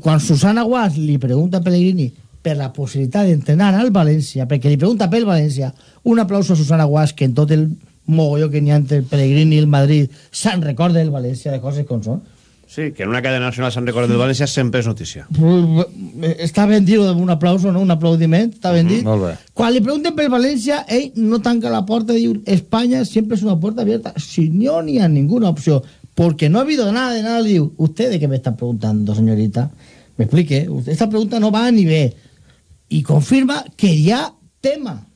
Speaker 11: quan Susana Guas li pregunta a Pellegrini per la possibilitat d'entrenar al València, perquè li pregunta pel València, un aplauso a Susana Guas, que en tot el mogolló que n'hi ha entre el Pellegrini i el Madrid se'n recorda del València de coses com són.
Speaker 1: Sí, que en una cadena nacional se'n recorda del València sempre és notícia.
Speaker 11: Està ben dir un aplauso, no? un aplaudiment, està ben dit.
Speaker 12: Molt bé.
Speaker 11: Quan li pregunten pel València, ell no tanca la porta, diu, España siempre es una puerta abierta, si no ni a ninguna opción, porque no ha habido nada de nada, le diu, ¿usted de qué me está preguntando, señorita? Me explique, esta pregunta no va ni ve. Y confirma que ya tema.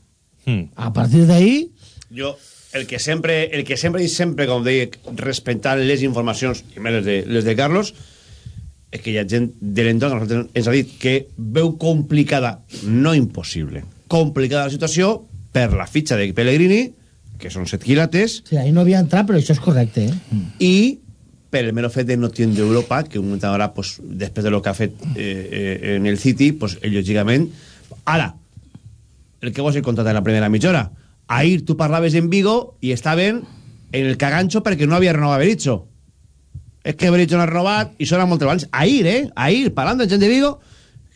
Speaker 12: Hmm.
Speaker 11: A partir de ahí,
Speaker 1: Jo, el que sempre, el que sempre i sempre, com dic, respectar les informacions, i més les de, les de Carlos, és que hi ha gent de l'entorn que ens ha dit que veu complicada, no impossible, complicada la situació per la fitxa de Pellegrini, que són set quilates,
Speaker 11: sí, ahí no havia entrat, però això és correcte. Eh?
Speaker 1: i per el mero fet de no tindre Europa, que un ara, pues, després de lo que ha fet eh, eh, en el City, pues, ell, lògicament... Ara, el que vos he contat en la primera mitja hora. Ahir tu parlaves en Vigo i estaven en el cagancho perquè no havia renovat Berizzo. És que Berizzo no ha renovat i sona molt abans. Ahir, eh? Ahir, parlant amb gent de Vigo,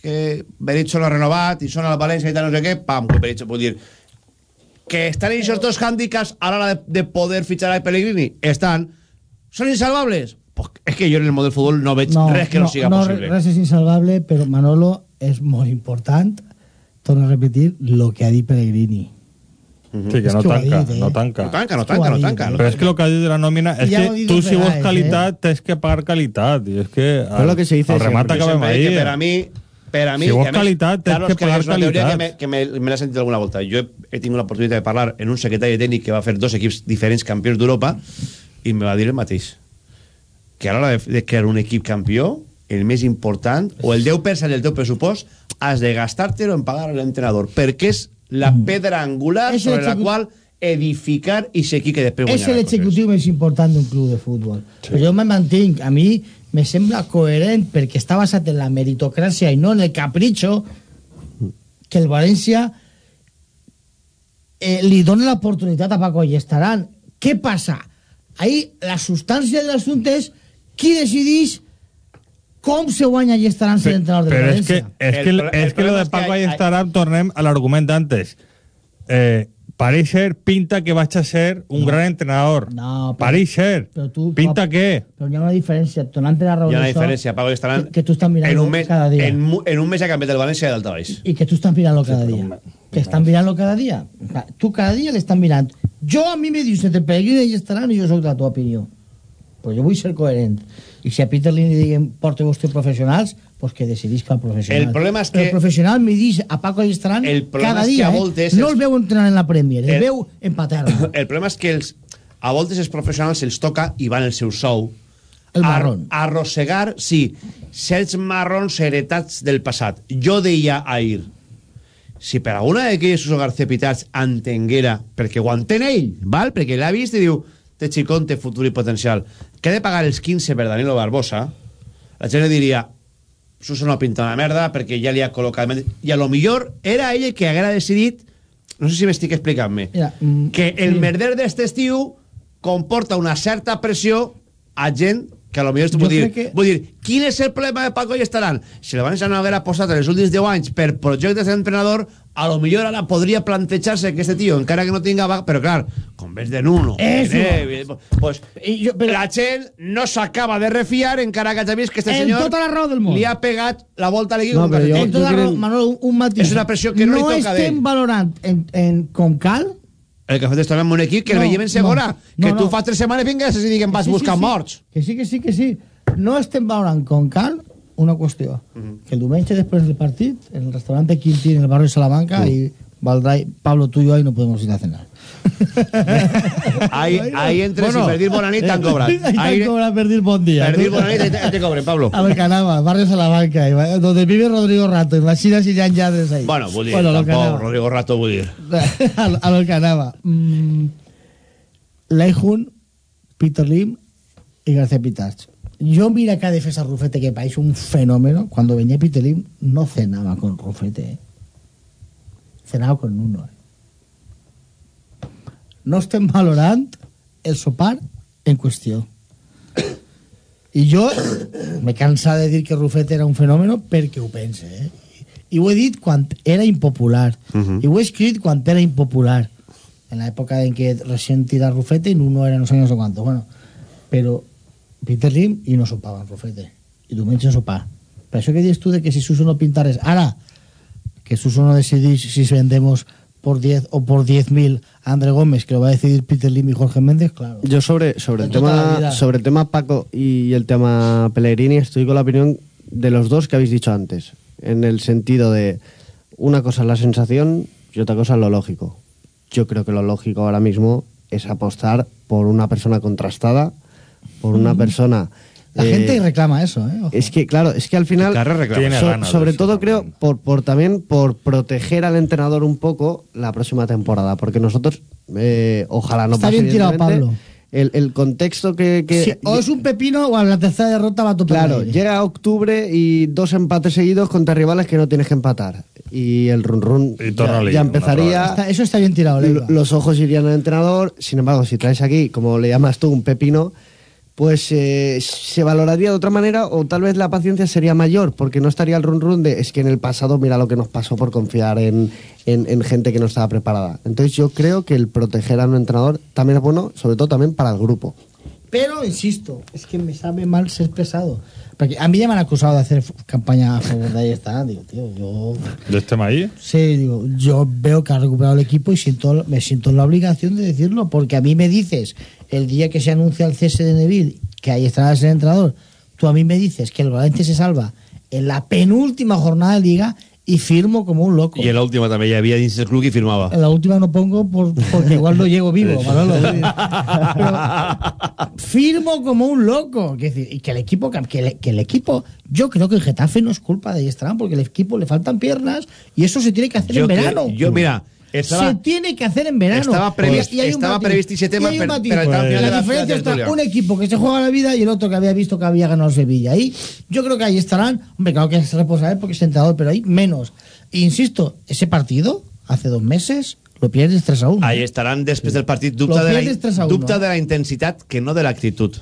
Speaker 1: que Berizzo no ha renovat i sona la València i tal, no sé què, pam, que Berizzo pot dir que estan en dos hàndicaps a l'hora de, de poder fitxar a Pellegrini. Estan. Són insalvables? Pues és que jo en el món del futbol no veig no, res que no, siga
Speaker 11: no,
Speaker 1: possible.
Speaker 11: Res és insalvable, però Manolo és molt important, torno a repetir, lo que ha dit Pellegrini.
Speaker 12: Sí, que
Speaker 11: És
Speaker 12: no
Speaker 11: que
Speaker 12: tanca,
Speaker 11: dit, eh?
Speaker 12: no tanca.
Speaker 1: No tanca, no
Speaker 11: És que ho
Speaker 1: tanca, no
Speaker 11: dit,
Speaker 1: tanca.
Speaker 11: eh?
Speaker 12: Pero es que lo que ha dicho de la nómina es
Speaker 11: Ya lo
Speaker 12: que
Speaker 11: dicho
Speaker 12: tú si vos
Speaker 11: Fernández,
Speaker 12: calidad tienes que pagar calidad y es que al,
Speaker 13: lo que se dice
Speaker 12: remate
Speaker 1: Jo
Speaker 12: acabem ahí.
Speaker 1: que per a mi per a mi,
Speaker 12: Si vols
Speaker 1: i
Speaker 12: qualitat, tens
Speaker 1: Carlos,
Speaker 12: que pagar
Speaker 1: és teoria
Speaker 12: qualitat.
Speaker 1: que me, que me, me l'ha sentit alguna volta jo he, he tingut l'oportunitat de parlar en un secretari tècnic que va fer dos equips diferents campions d'Europa i me va dir el mateix que a l'hora de, de crear un equip campió el més important, o el 10% del teu pressupost has de gastar-te-lo en pagar l'entrenador, perquè és la pedra angular
Speaker 11: És el
Speaker 1: sobre la qual edificar i seguir que després
Speaker 11: És
Speaker 1: guanyarà coses.
Speaker 11: l'executiu més important d'un club de futbol. Sí. Però jo me mantinc, a mi me sembla coherent perquè està basat en la meritocràcia i no en el capricho que el València eh, li dona l'oportunitat a Paco Allestaran. Què passa? Ahí la substància de l'assumpte és qui decidís com se guanya Allestaran ser entrenador del
Speaker 12: Pero es que, es que,
Speaker 1: El
Speaker 12: es que lo de
Speaker 1: es
Speaker 12: Paco
Speaker 1: hay-
Speaker 12: Ayestarán, tornem al argumento antes. Eh, Paríser pinta que vas a ser un gran entrenador.
Speaker 11: No,
Speaker 12: Paríser,
Speaker 11: tú-
Speaker 12: pinta que...
Speaker 11: Però hi ha una diferència. Donant la raó
Speaker 1: Hi ha una
Speaker 11: d'això,
Speaker 1: diferència, Paco Estaran
Speaker 11: que, que tu estàs mirant
Speaker 1: en un mes,
Speaker 11: cada dia.
Speaker 1: en, en un mes ha canviat el València d'alta a baix
Speaker 11: i que tu estàs mirant-lo cada dia. Que estan mirant-lo cada dia. Tu cada dia l'estan mirant. Jo a mi me dius entre Pellegrini i Estaran i jo soc de la tua opinió. Però jo vull ser coherent. I si a Peter Lin li diguen porte vostè professionals, pues que decidisca el professional.
Speaker 1: El problema és que-
Speaker 11: el professional me diu a Paco i Estaran
Speaker 1: El
Speaker 11: cada dia.
Speaker 1: a
Speaker 11: eh?
Speaker 1: voltes
Speaker 11: No els veu entrenar en la Premier, els
Speaker 1: El-
Speaker 11: veu en paterna.
Speaker 1: El problema és que els, a voltes els professionals els toca i van el seu sou
Speaker 11: El
Speaker 1: a-
Speaker 11: marrón.
Speaker 1: arrossegar, sí, certs marrons heretats del passat. Jo deia ahir, si per alguna d'aquelles Suso García Pitats entenguera, perquè ho entén ell, val? perquè l'ha vist i diu, té xicón, té futur i potencial, que ha de pagar els 15 per Danilo Barbosa, la gent diria, Suso no pinta una merda perquè ja li ha col·locat... I a lo millor era ell el que haguera decidit, no sé si m'estic explicant-me,
Speaker 11: Mira, mm,
Speaker 1: que el
Speaker 11: sí.
Speaker 1: merder d'este estiu comporta una certa pressió a gent que a lo millor tu vull dir,
Speaker 11: que-
Speaker 1: vull dir, quin és el problema de Paco i estaran? Si el València no haguera posat en els últims 10 anys per projectes d'entrenador, a lo millor ara podria plantejar-se que este tio, encara que no tinga... Però clar, com vez de Nuno.
Speaker 11: Eso.
Speaker 1: Eh, pues la gent no s'acaba de refiar encara que ja vist que este
Speaker 11: En
Speaker 1: senyor
Speaker 11: tota la raó del món.
Speaker 1: li ha pegat la volta a l'equip
Speaker 13: No,
Speaker 1: con
Speaker 13: jo-.
Speaker 11: En tota raó, Manolo, un, un matís.
Speaker 1: És una pressió que no li toca
Speaker 11: estem
Speaker 1: d'ell.
Speaker 11: valorant en, en, com cal
Speaker 1: El que és amb un equip que
Speaker 11: No,
Speaker 1: el veiem en segona.
Speaker 11: no,
Speaker 1: que
Speaker 11: no,
Speaker 1: tu
Speaker 11: no.
Speaker 1: fa tres setmanes vingues i diguen vaig
Speaker 11: sí,
Speaker 1: buscar
Speaker 11: sí,
Speaker 1: morts.
Speaker 11: Que sí, que sí, que sí. No estem valorant com cal una qüestió. Que el diumenge després del partit, en el restaurant de Quintí, en el barri de Salamanca, y valdrá, Pablo, tú y yo ahí no podemos ir a cenar.
Speaker 1: Ahí, ahí entres i per dir bona nit t'han cobrat.
Speaker 11: Ahí
Speaker 1: Ahí,
Speaker 11: t'han cobrat per dir bon dia.
Speaker 1: per dir bona nit te, te cobren, Pablo.
Speaker 11: A lo Canava, barrio Salamanca, donde vive Rodrigo Rato, en las chinas y ya yades ahí.
Speaker 1: Bueno, vull dir,
Speaker 11: Bueno, lo
Speaker 1: tampoc,
Speaker 11: Canava.
Speaker 1: Rodrigo Rato vull dir.
Speaker 11: a, lo- a lo Canava. Mm, Leijun, Peter Lim y García Pitarch. Yo mira cada defensa Rufete que país un fenómeno. Cuando venía Peter Lim no cenaba con Rufete. eh. Cenaba con uno. eh. No estem valorant el sopar en qüestió. I jo me cansa de dir que Rufet era un fenòmeno perquè ho pense, eh? I ho he dit quan era impopular.
Speaker 1: Mhm.
Speaker 11: I ho he escrit quan era impopular. En l'època en què recient tira Rufete i uno era no sé no sé quanto. Bueno, però Peter Lim i no sopaven Rufete. I diumenge sopar. Per això que dius tu de que si Suso no pintares... Ara, que Suso no decidís si vendemos por 10 o por 10.000 a André Gómez, que lo va a decidir Peter Lim y Jorge Méndez, claro.
Speaker 13: Yo sobre, sobre, el tema, sobre el tema Paco y el tema Pellegrini estoy con la opinión de los dos que habéis dicho antes. En el sentido de una cosa es la sensación y otra cosa es lo lógico. Yo creo que lo lógico ahora mismo es apostar por una persona contrastada, por una persona...
Speaker 11: La
Speaker 13: eh,
Speaker 11: gente reclama eso, ¿eh? Ojo.
Speaker 13: Es que, claro, es que al final, so- sobre
Speaker 12: eso
Speaker 13: todo creo, por, por también por proteger al entrenador un poco la próxima temporada, porque nosotros, eh, ojalá no
Speaker 11: Está
Speaker 13: pase,
Speaker 11: bien tirado, Pablo.
Speaker 13: El, el contexto que... que
Speaker 11: Sí, o es un pepino o a la tercera derrota va a topar
Speaker 13: Claro, llega octubre y dos empates seguidos contra rivales que no tienes que empatar. Y el run run
Speaker 12: a
Speaker 13: ya, ya empezaría.
Speaker 11: Está- eso está bien tirado, Leiva.
Speaker 13: Los ojos irían al entrenador. Sin embargo, si traes aquí, como le llamas tú, un pepino, pues eh, se valoraría de otra manera o tal vez la paciencia sería mayor, porque no estaría el run run de es que en el pasado mira lo que nos pasó por confiar en, en- en gente que no estaba preparada. Entonces yo creo que el proteger a un entrenador también es bueno, sobre todo también para el grupo.
Speaker 11: Pero, insisto, es que me sabe mal ser pesado. Porque a mí ya me han acusado de hacer campaña a favor de ahí está. Digo, tío, yo...
Speaker 12: ¿De este maíz?
Speaker 11: Sí, digo, yo veo que ha recuperado el equipo y siento, me siento en la obligación de decirlo, porque a mí me dices, el día que se anuncia el cese de Neville, que ahí estará el entrenador, tú a mí me dices que el Valencia se salva en la penúltima jornada de liga y firmo como un loco.
Speaker 1: I en l'última també hi havia dins el club qui firmava.
Speaker 11: En la última no pongo por, porque igual no llego vivo. Pero firmo como un loco. Es decir, y que el equipo, que el, que el equipo, yo creo que el Getafe no es culpa de Estrán, porque el equipo le faltan piernas y eso se tiene que hacer en verano.
Speaker 1: Jo, mira, estava,
Speaker 11: se tiene que hacer en verano.
Speaker 1: Estaba previst-
Speaker 11: Y hay un
Speaker 1: estaba previsto ese tema
Speaker 11: Y la
Speaker 1: la-
Speaker 11: diferencia
Speaker 1: la
Speaker 11: está un equipo que se juega la vida y el otro que había visto que había ganado Sevilla. Ahí yo creo que ahí estarán. Hombre, claro que es responsable porque es entrenador, pero ahí menos. E insisto, ese partido, hace dos meses, lo pierdes 3 a 1.
Speaker 1: Ahí estaran després del partit dubta, de
Speaker 11: pierdes 3 a
Speaker 1: la,
Speaker 11: 1.
Speaker 1: dubta de la intensitat que no de l'actitud.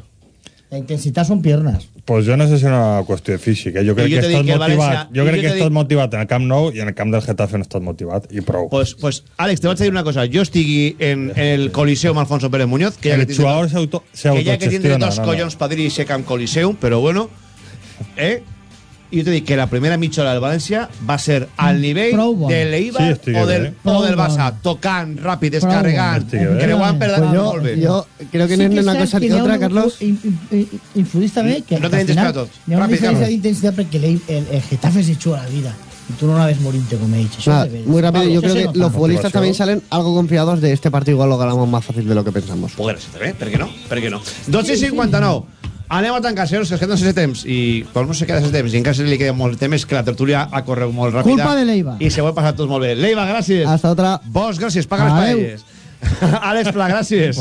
Speaker 11: La intensidad son piernas.
Speaker 12: Pues jo no sé si és una qüestió física. Jo crec
Speaker 1: jo
Speaker 12: que estàs motivat.
Speaker 1: València-
Speaker 12: jo crec
Speaker 1: jo
Speaker 12: que estàs
Speaker 1: dic-
Speaker 12: motivat en el Camp Nou i en el camp del Getafe no estàs motivat i prou.
Speaker 1: Pues, pues Àlex, te vaig a dir una cosa. Jo estigui en, en el Coliseum Alfonso Pérez Muñoz, que ja
Speaker 12: el
Speaker 1: que tindré,
Speaker 12: jugador se, auto, se
Speaker 1: que ja que tindré dos
Speaker 12: no, no.
Speaker 1: collons per dir ese camp Coliseum, però bueno, eh? I jo te dic que la primera mitja hora del València va ser al nivell
Speaker 11: Prou
Speaker 1: de l'Eibar
Speaker 12: Sí, estic
Speaker 1: o,
Speaker 12: bé.
Speaker 1: del, o del Barça, tocant, ràpid, descarregant, creuant per
Speaker 11: Pues
Speaker 1: davant,
Speaker 11: yo-
Speaker 1: molt bé.
Speaker 13: Yo creo que
Speaker 11: Sí
Speaker 13: no es una cosa otra,
Speaker 11: un-
Speaker 13: Carlos.
Speaker 11: in- in- in- Influís també que,
Speaker 1: No
Speaker 11: al final
Speaker 1: tot.
Speaker 11: Hi ha una diferència d'intensitat perquè el, el, el Getafe se echó a la vida y tú no la ves morirte como he dicho.
Speaker 13: Nada, muy rápido, yo creo que los futbolistas también salen algo confiados de este partido, igual lo ganamos más fácil de lo que pensamos.
Speaker 1: Poder ser també, per què no? Per què no? 12 i 59. Anem a tancar, senyors, que es queden sense temps. I com no se queda sense temps, i encara se li queda molt temps, que la tertúlia ha corregut molt ràpida.
Speaker 11: Culpa de Leiva.
Speaker 1: I se ho he passat tots molt bé. Leiva, gràcies.
Speaker 13: Hasta otra.
Speaker 1: Vos, gràcies, paga les
Speaker 11: Adeu.
Speaker 1: paelles. Àlex Pla, gràcies.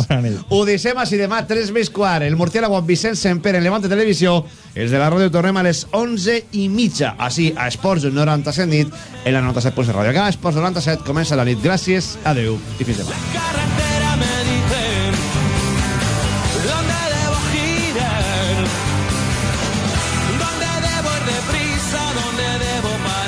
Speaker 1: Ho deixem així demà, 3 més quart. El murciélago amb Vicent Semper en Levante Televisió. Els de la ràdio tornem a les 11 i mitja. Així, a Esports 97 nit, en la 97.7 Ràdio. Acá, Esports 97, comença la nit. Gràcies, adeu i fins demà.